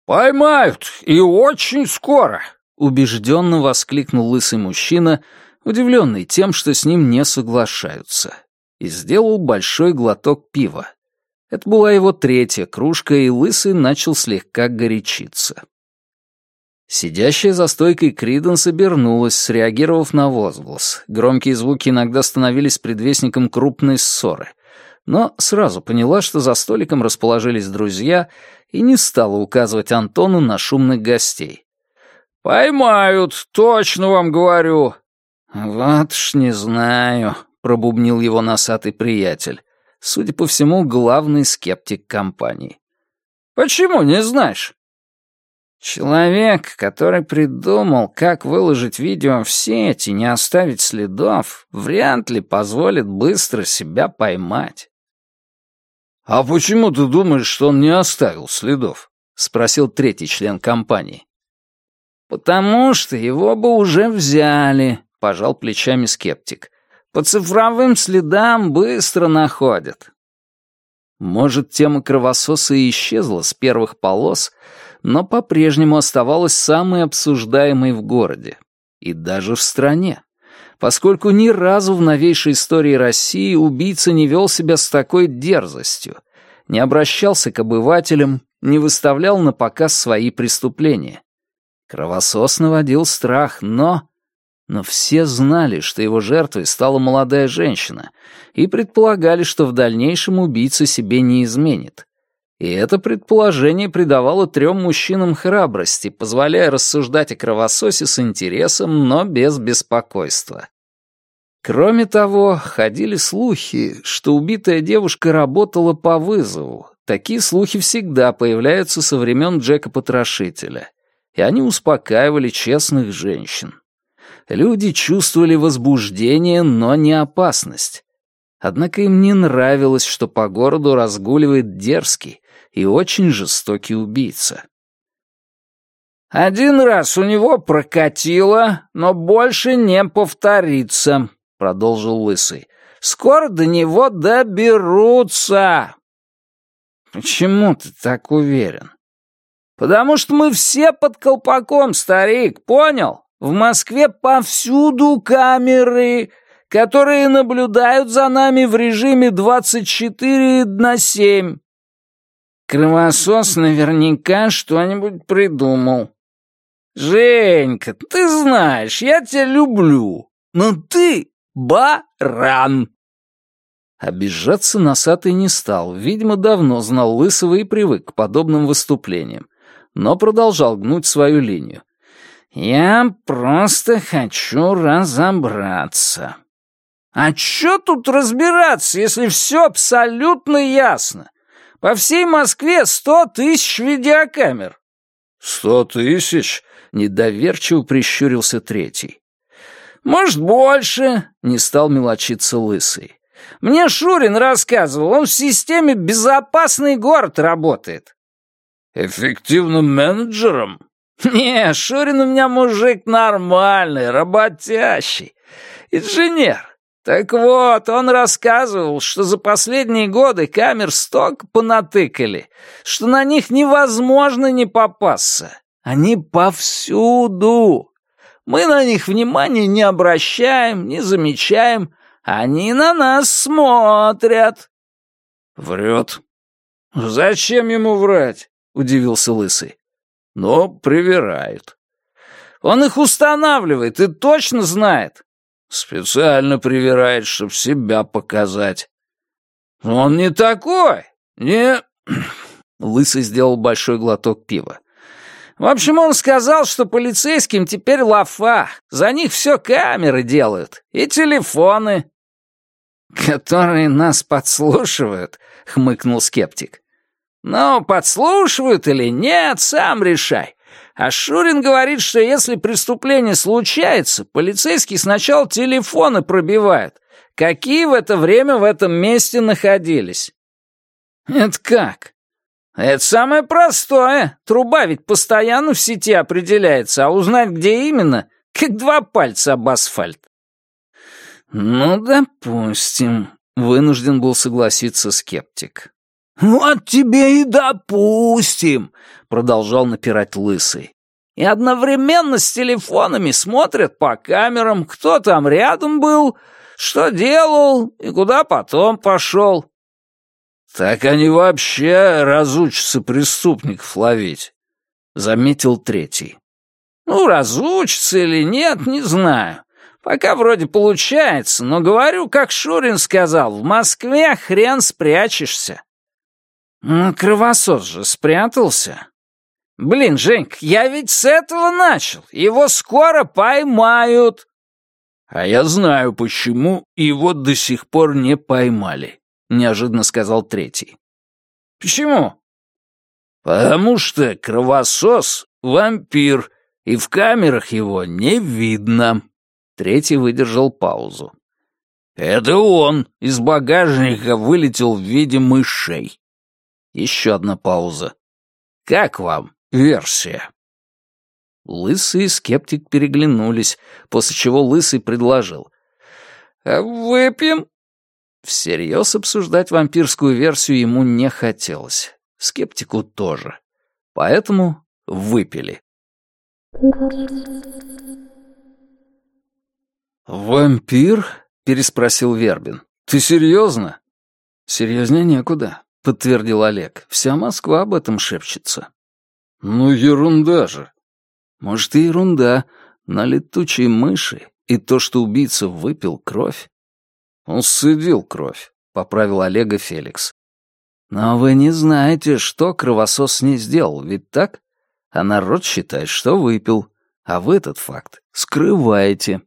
Speaker 3: «Поймают, и очень скоро!»
Speaker 1: — убежденно воскликнул лысый мужчина, удивленный тем, что с ним не соглашаются, и сделал большой глоток пива. Это была его третья кружка, и лысый начал слегка горячиться. Сидящая за стойкой Криденс обернулась, среагировав на возглас. Громкие звуки иногда становились предвестником крупной ссоры — но сразу поняла, что за столиком расположились друзья, и не стала указывать Антону на шумных гостей.
Speaker 3: «Поймают, точно вам говорю!»
Speaker 1: «Вот ж не знаю», — пробубнил его носатый приятель. Судя по всему, главный скептик компании.
Speaker 3: «Почему не знаешь?»
Speaker 1: Человек, который придумал, как выложить видео в сеть и не оставить следов, вряд ли позволит быстро себя поймать.
Speaker 3: «А почему ты думаешь, что он не оставил следов?»
Speaker 1: — спросил третий член компании. «Потому что его бы уже взяли», — пожал плечами скептик. «По цифровым следам быстро находят». Может, тема кровососа и исчезла с первых полос, но по-прежнему оставалась самой обсуждаемой в городе. И даже в стране. Поскольку ни разу в новейшей истории России убийца не вел себя с такой дерзостью, не обращался к обывателям, не выставлял на показ свои преступления. Кровосос наводил страх, но... Но все знали, что его жертвой стала молодая женщина, и предполагали, что в дальнейшем убийца себе не изменит. И это предположение придавало трем мужчинам храбрости, позволяя рассуждать о кровососе с интересом, но без беспокойства. Кроме того, ходили слухи, что убитая девушка работала по вызову. Такие слухи всегда появляются со времен Джека-потрошителя, и они успокаивали честных женщин. Люди чувствовали возбуждение, но не опасность. Однако им не нравилось, что по городу разгуливает дерзкий и очень жестокий убийца.
Speaker 3: «Один раз у него прокатило, но больше не повторится», — продолжил Лысый. «Скоро до него доберутся».
Speaker 1: «Почему ты так уверен?»
Speaker 3: «Потому что мы все под колпаком, старик, понял? В Москве повсюду камеры, которые наблюдают за нами в режиме 24 на 7.
Speaker 1: Кровосос наверняка что-нибудь придумал.
Speaker 3: Женька, ты знаешь, я тебя люблю, но ты баран.
Speaker 1: Обижаться носатый не стал, видимо, давно знал Лысого и привык к подобным выступлениям, но продолжал гнуть свою линию. «Я просто хочу разобраться».
Speaker 3: «А чё тут разбираться, если все абсолютно ясно? По всей Москве сто тысяч видеокамер».
Speaker 1: «Сто тысяч?» — недоверчиво прищурился третий.
Speaker 3: «Может, больше?» — не стал мелочиться Лысый. «Мне Шурин рассказывал, он в системе «Безопасный город» работает».
Speaker 1: «Эффективным менеджером?»
Speaker 3: «Не, Шурин у меня мужик нормальный, работящий. Инженер. Так вот, он рассказывал, что за последние годы камер столько понатыкали, что на них невозможно не попасться. Они повсюду. Мы на них внимания не обращаем, не замечаем. Они на нас смотрят».
Speaker 1: «Врет».
Speaker 3: «Зачем ему врать?» — удивился Лысый
Speaker 1: но привирает.
Speaker 3: Он их устанавливает и точно знает.
Speaker 1: Специально привирает, чтобы себя показать.
Speaker 3: Он не такой. Не... *clears throat*
Speaker 1: Лысый сделал большой глоток пива.
Speaker 3: В общем, он сказал, что полицейским теперь лафа. За них все камеры делают. И телефоны.
Speaker 1: «Которые нас подслушивают», — хмыкнул скептик.
Speaker 3: «Ну, подслушивают или нет, сам решай. А Шурин говорит, что если преступление случается, полицейские сначала телефоны пробивают. Какие в это время в этом месте находились?»
Speaker 1: «Это как?»
Speaker 3: «Это самое простое. Труба ведь постоянно в сети определяется, а узнать, где именно, как два пальца об асфальт».
Speaker 1: «Ну, допустим», — вынужден был согласиться скептик.
Speaker 3: «Вот тебе и допустим», — продолжал напирать Лысый. «И одновременно с телефонами смотрят по камерам, кто там рядом был, что делал и куда потом пошел».
Speaker 1: «Так они вообще разучатся преступников ловить», — заметил третий.
Speaker 3: «Ну, разучатся или нет, не знаю. Пока вроде получается, но говорю, как Шурин сказал, в Москве хрен спрячешься».
Speaker 1: «Ну, кровосос же спрятался».
Speaker 3: «Блин, Женьк, я ведь с этого начал. Его скоро поймают».
Speaker 1: «А я знаю, почему его до сих пор не поймали», — неожиданно сказал третий.
Speaker 3: «Почему?»
Speaker 1: «Потому что кровосос — вампир, и в камерах его не видно». Третий выдержал паузу. «Это он из багажника вылетел в виде мышей. Еще одна пауза. «Как вам версия?» Лысый и скептик переглянулись, после чего Лысый предложил.
Speaker 3: «А выпьем?»
Speaker 1: Всерьез обсуждать вампирскую версию ему не хотелось. Скептику тоже. Поэтому выпили.
Speaker 3: «Вампир?» — переспросил Вербин. «Ты серьезно?»
Speaker 1: «Серьезнее некуда», — подтвердил Олег. «Вся Москва об этом шепчется».
Speaker 3: «Ну, ерунда же».
Speaker 1: «Может, и ерунда, но летучие мыши и то, что убийца выпил кровь...»
Speaker 3: «Он сцедил кровь», — поправил Олега Феликс.
Speaker 1: «Но вы не знаете, что кровосос с ней сделал, ведь так? А народ считает, что выпил, а вы этот факт скрываете».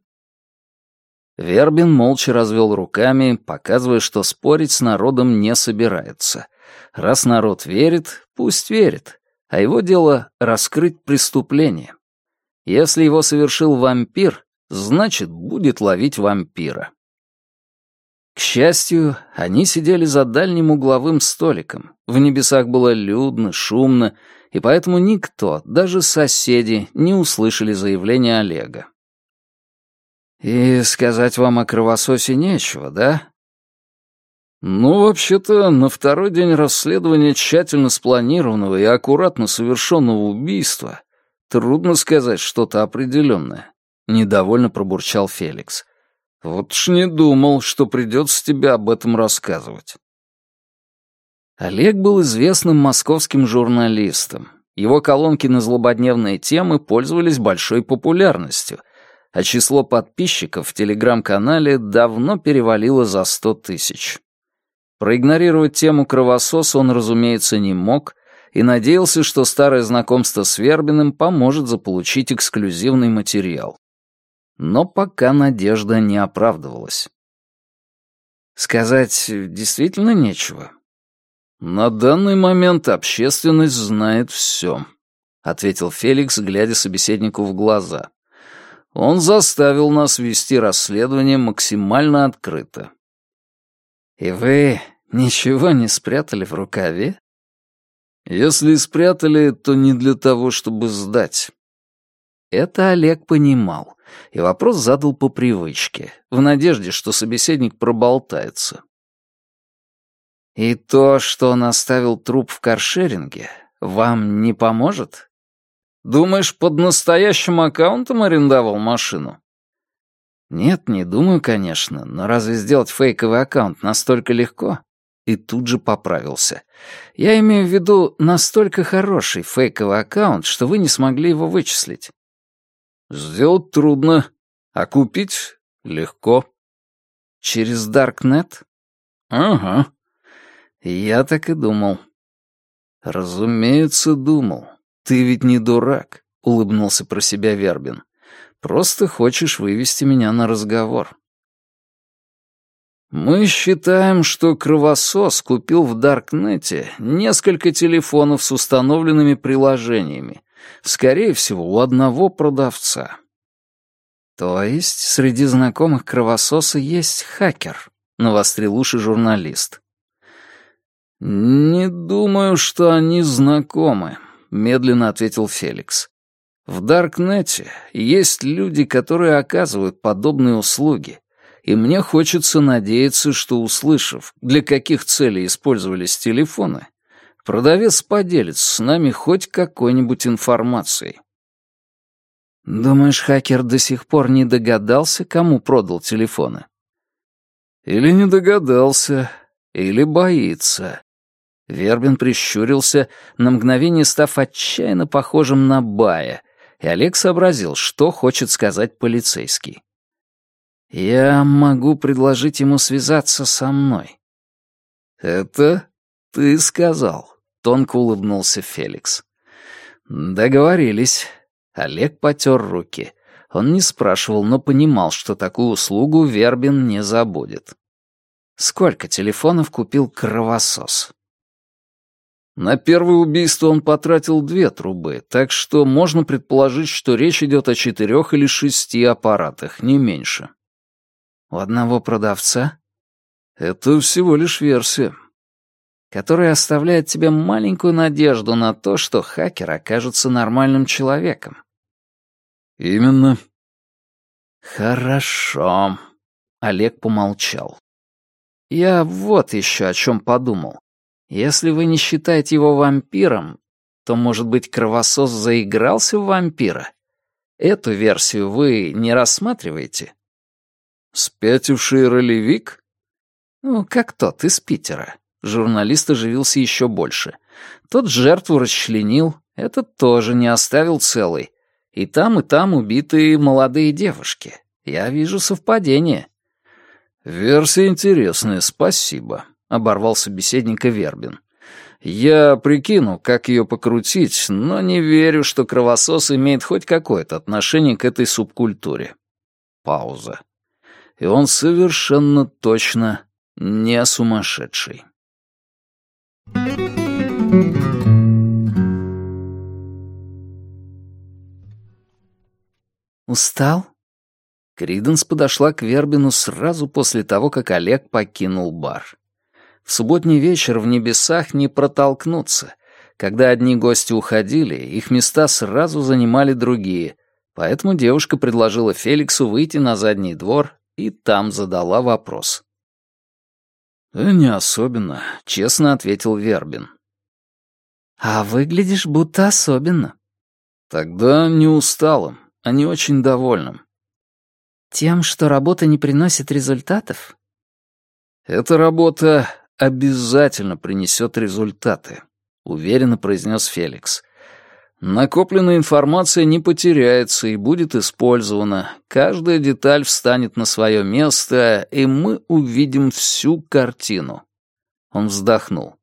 Speaker 1: Вербин молча развел руками, показывая, что спорить с народом не собирается. Раз народ верит, пусть верит, а его дело — раскрыть преступление. Если его совершил вампир, значит, будет ловить вампира. К счастью, они сидели за дальним угловым столиком. В небесах было людно, шумно, и поэтому никто, даже соседи, не услышали заявления Олега. «И сказать вам о кровососе нечего, да?»
Speaker 3: «Ну, вообще-то, на второй день расследования тщательно спланированного и аккуратно совершенного убийства трудно сказать что-то определенное», — недовольно пробурчал Феликс. «Вот ж не думал, что придется тебе об этом рассказывать».
Speaker 1: Олег был известным московским журналистом. Его колонки на злободневные темы пользовались большой популярностью — а число подписчиков в телеграм-канале давно перевалило за сто тысяч. Проигнорировать тему кровососа он, разумеется, не мог и надеялся, что старое знакомство с Вербиным поможет заполучить эксклюзивный материал. Но пока надежда не оправдывалась. Сказать действительно нечего.
Speaker 3: «На данный момент общественность знает все», — ответил Феликс, глядя собеседнику в глаза. Он заставил нас вести расследование максимально открыто.
Speaker 1: И вы ничего не спрятали в рукаве?
Speaker 3: Если спрятали, то не для того, чтобы сдать.
Speaker 1: Это Олег понимал, и вопрос задал по привычке, в надежде, что собеседник проболтается. И то, что он оставил труп в каршеринге, вам не поможет?
Speaker 3: Думаешь, под настоящим аккаунтом арендовал машину?
Speaker 1: Нет, не думаю, конечно, но разве сделать фейковый аккаунт настолько легко? И тут же поправился. Я имею в виду настолько хороший фейковый аккаунт, что вы не смогли его вычислить.
Speaker 3: Сделать трудно, а купить легко.
Speaker 1: Через Даркнет?
Speaker 3: Ага.
Speaker 1: Я так и думал.
Speaker 3: Разумеется, думал. «Ты ведь не дурак», — улыбнулся про себя Вербин. «Просто хочешь вывести меня на разговор». Мы считаем, что кровосос купил в Даркнете несколько телефонов с установленными приложениями, скорее всего, у одного продавца.
Speaker 1: То есть среди знакомых кровососа есть хакер, навострил уши журналист.
Speaker 3: Не думаю, что они знакомы, — медленно ответил Феликс. «В Даркнете есть люди, которые оказывают подобные услуги, и мне хочется надеяться, что, услышав, для каких целей использовались телефоны, продавец поделится с нами хоть какой-нибудь информацией».
Speaker 1: «Думаешь, хакер до сих пор не догадался, кому продал телефоны?»
Speaker 3: «Или не догадался, или боится»,
Speaker 1: Вербин прищурился, на мгновение став отчаянно похожим на Бая, и Олег сообразил, что хочет сказать полицейский. «Я могу предложить ему связаться со мной».
Speaker 3: «Это ты сказал», — тонко улыбнулся Феликс.
Speaker 1: «Договорились». Олег потер руки. Он не спрашивал, но понимал, что такую услугу Вербин не забудет. «Сколько телефонов купил кровосос?»
Speaker 3: На первое убийство он потратил две трубы, так что можно предположить, что речь идет о четырех или шести аппаратах, не меньше.
Speaker 1: У одного продавца?
Speaker 3: Это всего лишь версия.
Speaker 1: Которая оставляет тебе маленькую надежду на то, что хакер окажется нормальным человеком.
Speaker 3: Именно.
Speaker 1: Хорошо. Олег помолчал.
Speaker 4: Я вот еще о чем подумал. Если вы не считаете его вампиром, то, может быть, кровосос заигрался в вампира? Эту версию вы не рассматриваете?
Speaker 1: Спятивший ролевик?
Speaker 4: Ну, как тот из Питера. Журналист оживился еще больше. Тот жертву расчленил, этот тоже не оставил целый. И там, и там убитые молодые девушки. Я вижу совпадение.
Speaker 1: «Версия интересная, спасибо», — оборвал собеседника Вербин. «Я прикину, как ее покрутить, но не верю, что кровосос имеет хоть какое-то отношение к этой субкультуре». Пауза. И он совершенно точно не сумасшедший.
Speaker 4: «Устал?» Криденс подошла к Вербину сразу после того, как Олег покинул бар. В субботний вечер в небесах не протолкнуться. Когда одни гости уходили, их места сразу занимали другие, поэтому девушка предложила Феликсу выйти на задний двор и там задала вопрос.
Speaker 1: «Да не особенно», — честно ответил Вербин.
Speaker 4: «А выглядишь будто особенно».
Speaker 1: «Тогда не усталым, а не очень довольным.
Speaker 4: Тем, что работа не приносит результатов?
Speaker 1: Эта работа обязательно принесет результаты, уверенно произнес Феликс. Накопленная информация не потеряется и будет использована. Каждая деталь встанет на свое место, и мы увидим всю картину. Он вздохнул.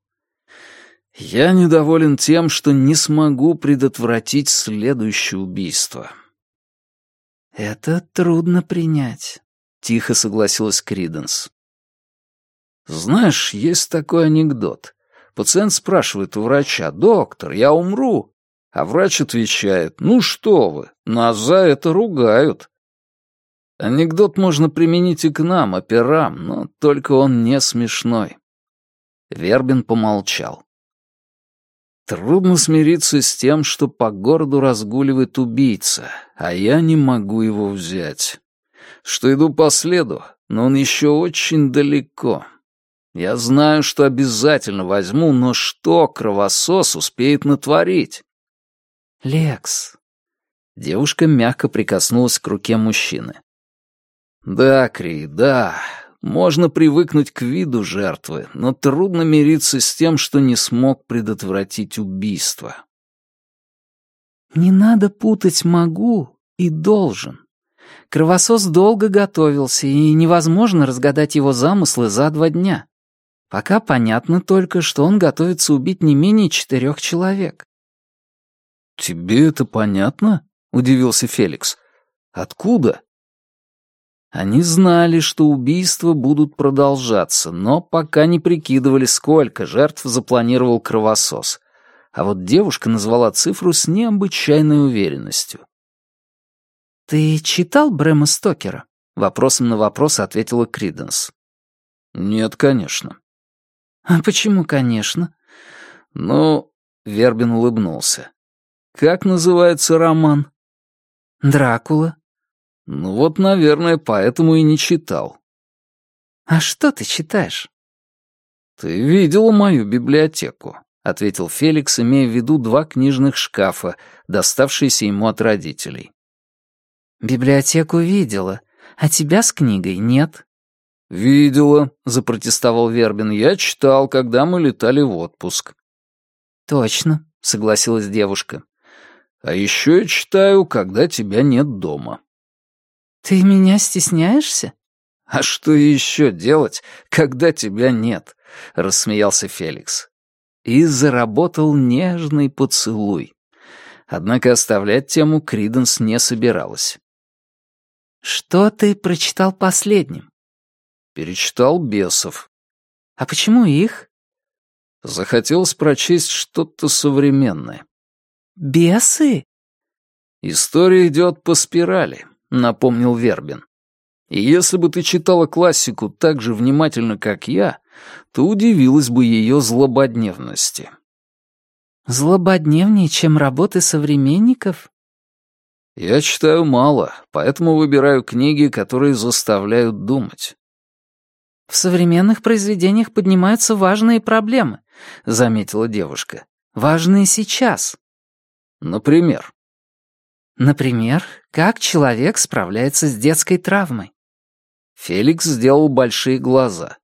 Speaker 1: Я недоволен тем, что не смогу предотвратить следующее убийство.
Speaker 4: «Это трудно принять», — тихо согласилась Криденс.
Speaker 1: «Знаешь, есть такой анекдот. Пациент спрашивает у врача, «Доктор, я умру». А врач отвечает, «Ну что вы, нас за это ругают». Анекдот можно применить и к нам, операм, но только он не смешной. Вербин помолчал. Трудно смириться с тем, что по городу разгуливает убийца, а я не могу его взять. Что иду по следу, но он еще очень далеко. Я знаю, что обязательно возьму, но что кровосос успеет натворить?
Speaker 4: Лекс. Девушка мягко прикоснулась к руке мужчины.
Speaker 1: Да, Кри, да, можно привыкнуть к виду жертвы, но трудно мириться с тем, что не смог предотвратить убийство.
Speaker 4: Не надо путать «могу» и «должен». Кровосос долго готовился, и невозможно разгадать его замыслы за два дня. Пока понятно только, что он готовится убить не менее четырех человек.
Speaker 1: «Тебе это понятно?» — удивился Феликс. «Откуда?» Они знали, что убийства будут продолжаться, но пока не прикидывали, сколько жертв запланировал кровосос. А вот девушка назвала цифру с необычайной уверенностью.
Speaker 4: «Ты читал Брэма Стокера?» — вопросом на вопрос ответила Криденс.
Speaker 1: «Нет, конечно».
Speaker 4: «А почему «конечно»?»
Speaker 1: «Ну...» — Вербин улыбнулся. «Как называется роман?»
Speaker 4: «Дракула».
Speaker 1: Ну вот, наверное, поэтому и не читал.
Speaker 4: А что ты читаешь?
Speaker 1: Ты видела мою библиотеку, ответил Феликс, имея в виду два книжных шкафа, доставшиеся ему от родителей.
Speaker 4: Библиотеку видела, а тебя с книгой нет.
Speaker 1: «Видела», — запротестовал Вербин. «Я читал, когда мы летали в отпуск».
Speaker 4: «Точно», — согласилась девушка.
Speaker 1: «А еще я читаю, когда тебя нет дома».
Speaker 4: «Ты меня стесняешься?»
Speaker 1: «А что еще делать, когда тебя нет?» — рассмеялся Феликс. И заработал нежный поцелуй. Однако оставлять тему Криденс не собиралась.
Speaker 4: «Что ты прочитал последним?»
Speaker 1: «Перечитал «Бесов».
Speaker 4: «А почему их?»
Speaker 1: Захотелось прочесть что-то современное.
Speaker 4: «Бесы?»
Speaker 1: История идет по спирали. — напомнил Вербин. «И если бы ты читала классику так же внимательно, как я, то удивилась бы ее злободневности».
Speaker 4: «Злободневнее, чем работы современников?»
Speaker 1: «Я читаю мало, поэтому выбираю книги, которые заставляют думать».
Speaker 2: «В современных произведениях поднимаются важные проблемы», — заметила девушка. «Важные сейчас».
Speaker 3: «Например?»
Speaker 2: «Например, как человек справляется с детской травмой».
Speaker 3: Феликс сделал большие глаза.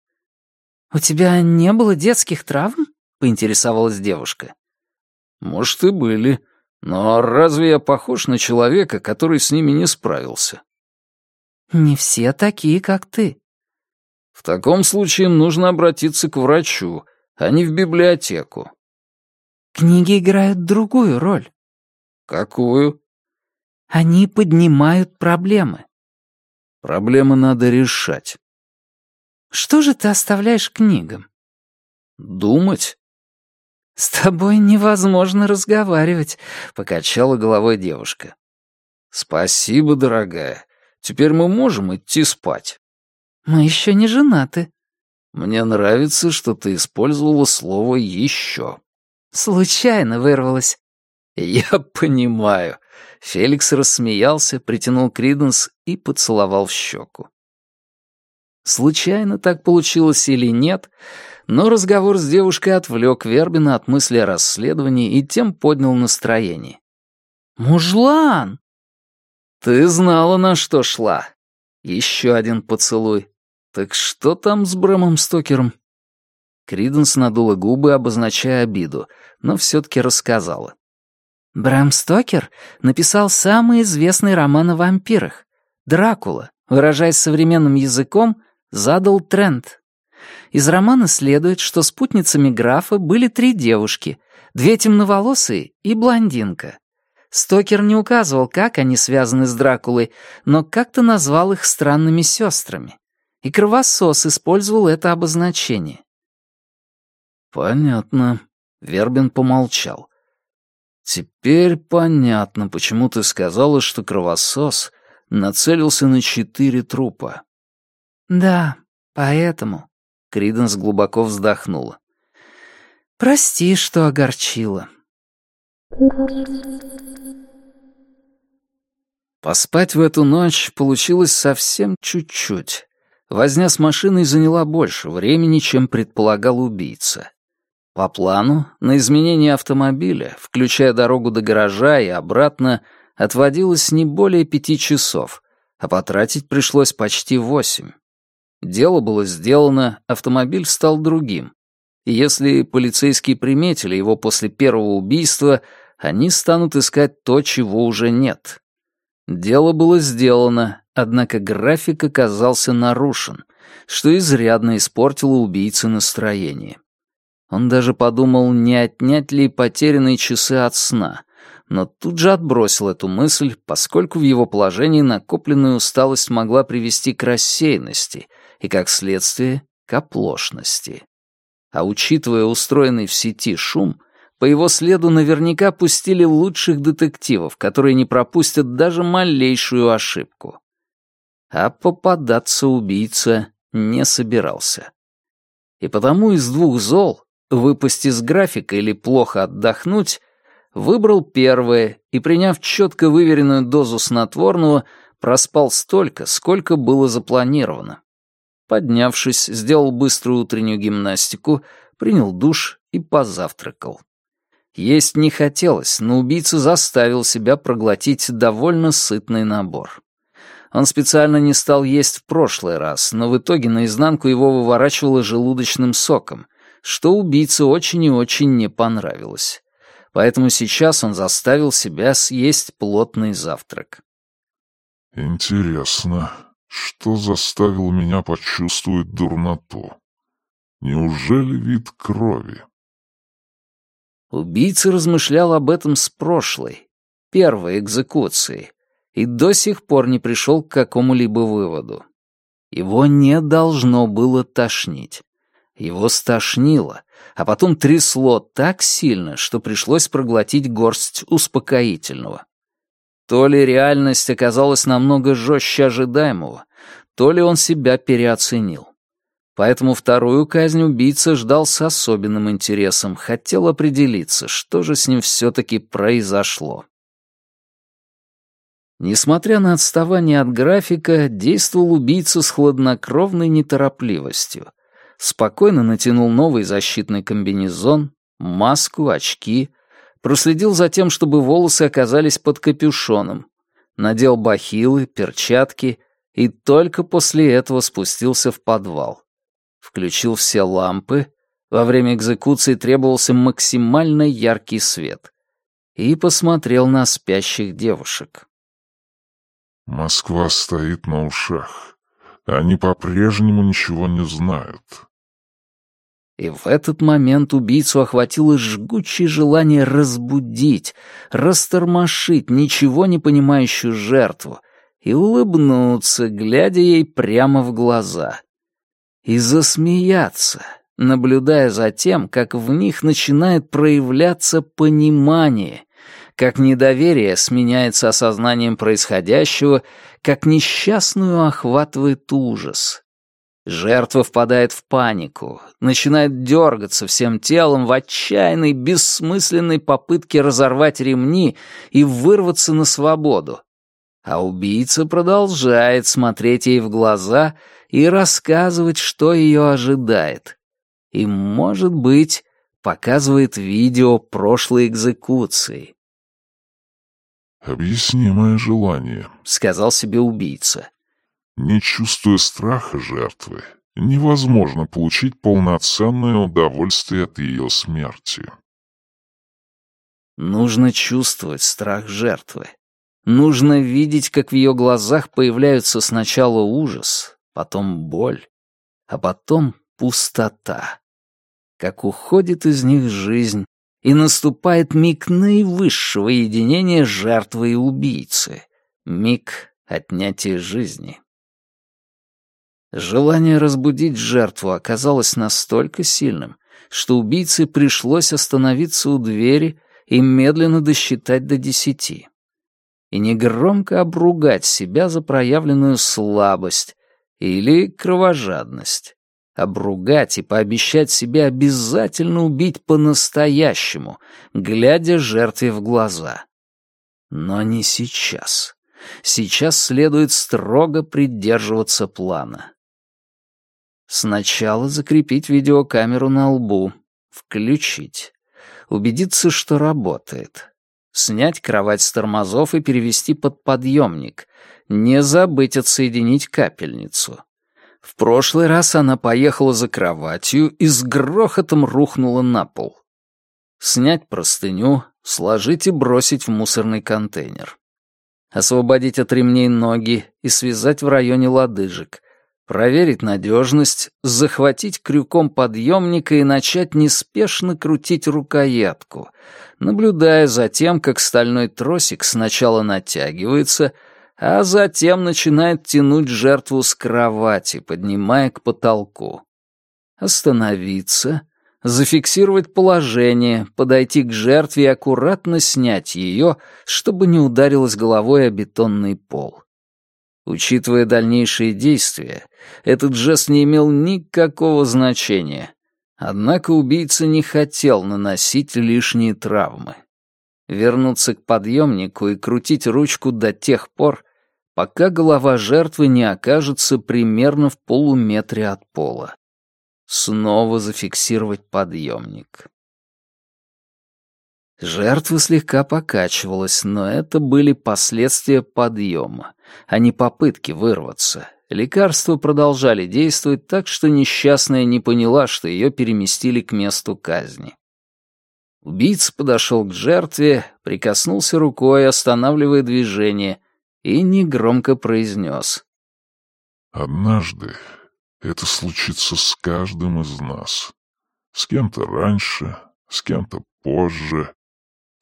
Speaker 2: «У тебя не было детских травм?» — поинтересовалась девушка.
Speaker 3: «Может, и были. Но разве я похож на человека, который с ними не справился?»
Speaker 2: «Не все такие, как ты».
Speaker 3: «В таком случае им нужно обратиться к врачу, а не в библиотеку».
Speaker 2: «Книги играют другую роль».
Speaker 3: «Какую?»
Speaker 2: «Они поднимают проблемы».
Speaker 3: «Проблемы надо решать».
Speaker 2: Что же ты оставляешь книгам?
Speaker 3: Думать.
Speaker 2: С тобой невозможно разговаривать, покачала головой девушка.
Speaker 3: Спасибо, дорогая. Теперь мы можем идти спать.
Speaker 2: Мы еще не женаты.
Speaker 3: Мне нравится, что ты использовала слово «еще».
Speaker 2: Случайно вырвалось.
Speaker 3: Я понимаю. Феликс рассмеялся, притянул Криденс и поцеловал в щеку.
Speaker 1: Случайно так получилось или нет, но разговор с девушкой отвлек Вербина от мысли о расследовании и тем поднял настроение.
Speaker 2: «Мужлан!»
Speaker 1: «Ты знала, на что шла. Еще один поцелуй. Так что там с Брэмом Стокером?» Криденс надула губы, обозначая обиду, но все-таки рассказала.
Speaker 2: Брэм Стокер написал самый известный роман о вампирах — «Дракула», выражаясь современным языком, задал тренд. Из романа следует, что спутницами графа были три девушки, две темноволосые и блондинка. Стокер не указывал, как они связаны с Дракулой, но как-то назвал их странными сестрами. И кровосос использовал это обозначение.
Speaker 3: «Понятно», — Вербин помолчал. «Теперь понятно, почему ты сказала, что кровосос нацелился на четыре трупа.
Speaker 2: «Да, поэтому...» — Криденс глубоко вздохнула. «Прости, что огорчила».
Speaker 1: Поспать в эту ночь получилось совсем чуть-чуть. Возня с машиной заняла больше времени, чем предполагал убийца. По плану, на изменение автомобиля, включая дорогу до гаража и обратно, отводилось не более пяти часов, а потратить пришлось почти восемь. Дело было сделано, автомобиль стал другим. И если полицейские приметили его после первого убийства, они станут искать то, чего уже нет. Дело было сделано, однако график оказался нарушен, что изрядно испортило убийце настроение. Он даже подумал, не отнять ли потерянные часы от сна, но тут же отбросил эту мысль, поскольку в его положении накопленная усталость могла привести к рассеянности — и, как следствие, к оплошности. А учитывая устроенный в сети шум, по его следу наверняка пустили лучших детективов, которые не пропустят даже малейшую ошибку. А попадаться убийца не собирался. И потому из двух зол, выпасть из графика или плохо отдохнуть, выбрал первое и, приняв четко выверенную дозу снотворного, проспал столько, сколько было запланировано. Поднявшись, сделал быструю утреннюю гимнастику, принял душ и позавтракал. Есть не хотелось, но убийца заставил себя проглотить довольно сытный набор. Он специально не стал есть в прошлый раз, но в итоге наизнанку его выворачивало желудочным соком, что убийце очень и очень не понравилось. Поэтому сейчас он заставил себя съесть плотный завтрак.
Speaker 5: «Интересно, что заставило меня почувствовать дурноту? Неужели вид крови?
Speaker 1: Убийца размышлял об этом с прошлой, первой экзекуции, и до сих пор не пришел к какому-либо выводу. Его не должно было тошнить. Его стошнило, а потом трясло так сильно, что пришлось проглотить горсть успокоительного. То ли реальность оказалась намного жестче ожидаемого, то ли он себя переоценил. Поэтому вторую казнь убийца ждал с особенным интересом, хотел определиться, что же с ним все-таки произошло. Несмотря на отставание от графика, действовал убийца с хладнокровной неторопливостью. Спокойно натянул новый защитный комбинезон, маску, очки, проследил за тем, чтобы волосы оказались под капюшоном, надел бахилы, перчатки и только после этого спустился в подвал. Включил все лампы, во время экзекуции требовался максимально яркий свет, и посмотрел на спящих девушек.
Speaker 5: Москва стоит на ушах. Они по-прежнему ничего не знают.
Speaker 1: И в этот момент убийцу охватило жгучее желание разбудить, растормошить ничего не понимающую жертву и улыбнуться, глядя ей прямо в глаза. И засмеяться, наблюдая за тем, как в них начинает проявляться понимание, как недоверие сменяется осознанием происходящего, как несчастную охватывает ужас. Жертва впадает в панику, начинает дергаться всем телом в отчаянной, бессмысленной попытке разорвать ремни и вырваться на свободу. А убийца продолжает смотреть ей в глаза и рассказывать, что ее ожидает. И, может быть, показывает видео прошлой экзекуции.
Speaker 5: «Объяснимое желание», —
Speaker 1: сказал себе убийца.
Speaker 5: Не чувствуя страха жертвы, невозможно получить полноценное удовольствие от ее смерти.
Speaker 1: Нужно чувствовать страх жертвы. Нужно видеть, как в ее глазах появляются сначала ужас, потом боль, а потом пустота. Как уходит из них жизнь, и наступает миг наивысшего единения жертвы и убийцы, миг отнятия жизни. Желание разбудить жертву оказалось настолько сильным, что убийце пришлось остановиться у двери и медленно досчитать до десяти. И негромко обругать себя за проявленную слабость или кровожадность. Обругать и пообещать себе обязательно убить по-настоящему, глядя жертве в глаза. Но не сейчас. Сейчас следует строго придерживаться плана. Сначала закрепить видеокамеру на лбу, включить, убедиться, что работает, снять кровать с тормозов и перевести под подъемник, не забыть отсоединить капельницу. В прошлый раз она поехала за кроватью и с грохотом рухнула на пол. Снять простыню, сложить и бросить в мусорный контейнер. Освободить от ремней ноги и связать в районе лодыжек, проверить надежность, захватить крюком подъемника и начать неспешно крутить рукоятку, наблюдая за тем, как стальной тросик сначала натягивается, а затем начинает тянуть жертву с кровати, поднимая к потолку. Остановиться, зафиксировать положение, подойти к жертве и аккуратно снять ее, чтобы не ударилась головой о бетонный пол. Учитывая дальнейшие действия, этот жест не имел никакого значения. Однако убийца не хотел наносить лишние травмы. Вернуться к подъемнику и крутить ручку до тех пор, пока голова жертвы не окажется примерно в полуметре от пола. Снова зафиксировать подъемник. Жертва слегка покачивалась, но это были последствия подъема, а не попытки вырваться. Лекарства продолжали действовать так, что несчастная не поняла, что ее переместили к месту казни. Убийца подошел к жертве, прикоснулся рукой, останавливая движение, и негромко произнес.
Speaker 5: «Однажды это случится с каждым из нас. С кем-то раньше, с кем-то позже,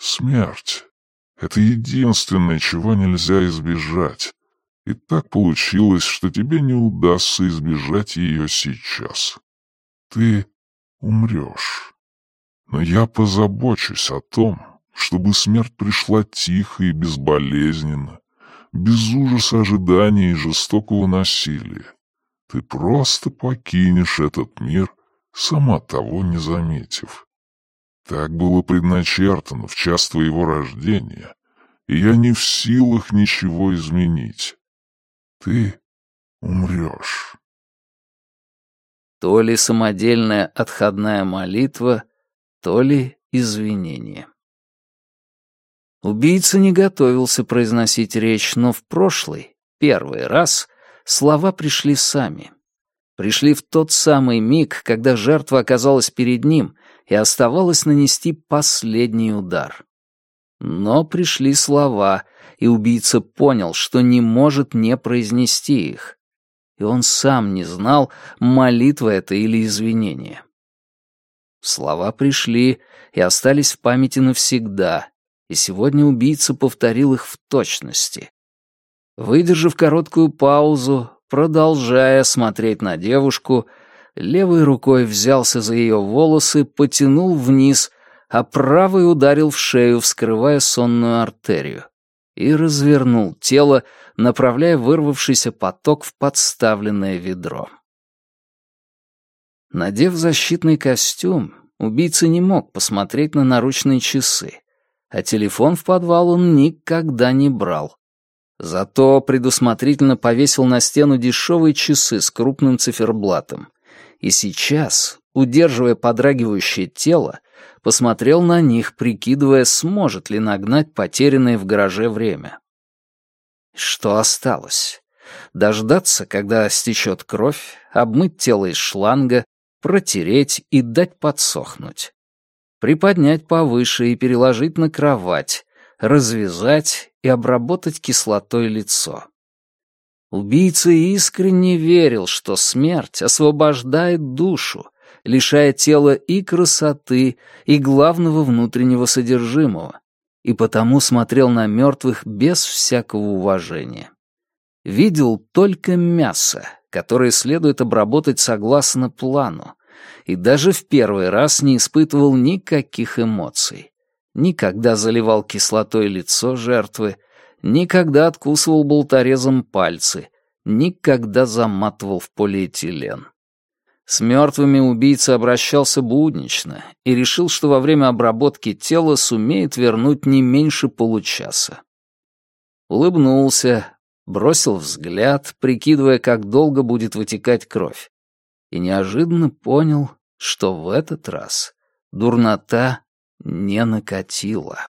Speaker 5: Смерть — это единственное, чего нельзя избежать. И так получилось, что тебе не удастся избежать ее сейчас. Ты умрешь. Но я позабочусь о том, чтобы смерть пришла тихо и безболезненно, без ужаса ожидания и жестокого насилия. Ты просто покинешь этот мир, сама того не заметив. Так было предначертано в час твоего рождения, и я не в силах ничего изменить. Ты умрешь.
Speaker 1: То ли самодельная отходная молитва, то ли извинение. Убийца не готовился произносить речь, но в прошлый, первый раз, слова пришли сами. Пришли в тот самый миг, когда жертва оказалась перед ним и оставалось нанести последний удар. Но пришли слова, и убийца понял, что не может не произнести их. И он сам не знал, молитва это или извинение. Слова пришли и остались в памяти навсегда, и сегодня убийца повторил их в точности. Выдержав короткую паузу, продолжая смотреть на девушку, левой рукой взялся за ее волосы, потянул вниз, а правой ударил в шею, вскрывая сонную артерию, и развернул тело, направляя вырвавшийся поток в подставленное ведро. Надев защитный костюм, убийца не мог посмотреть на наручные часы, а телефон в подвал он никогда не брал. Зато предусмотрительно повесил на стену дешевые часы с крупным циферблатом. И сейчас, удерживая подрагивающее тело, посмотрел на них, прикидывая, сможет ли нагнать потерянное в гараже время. Что осталось? Дождаться, когда стечет кровь, обмыть тело из шланга, протереть и дать подсохнуть. Приподнять повыше и переложить на кровать, развязать и обработать кислотой лицо. Убийца искренне верил, что смерть освобождает душу, лишая тела и красоты, и главного внутреннего содержимого, и потому смотрел на мертвых без всякого уважения. Видел только мясо, которые следует обработать согласно плану, и даже в первый раз не испытывал никаких эмоций. Никогда заливал кислотой лицо жертвы, никогда откусывал болторезом пальцы, никогда заматывал в полиэтилен. С мертвыми убийца обращался буднично и решил, что во время обработки тела сумеет вернуть не меньше получаса. Улыбнулся, бросил взгляд, прикидывая, как долго будет вытекать кровь, и неожиданно понял, что в этот раз дурнота не накатила.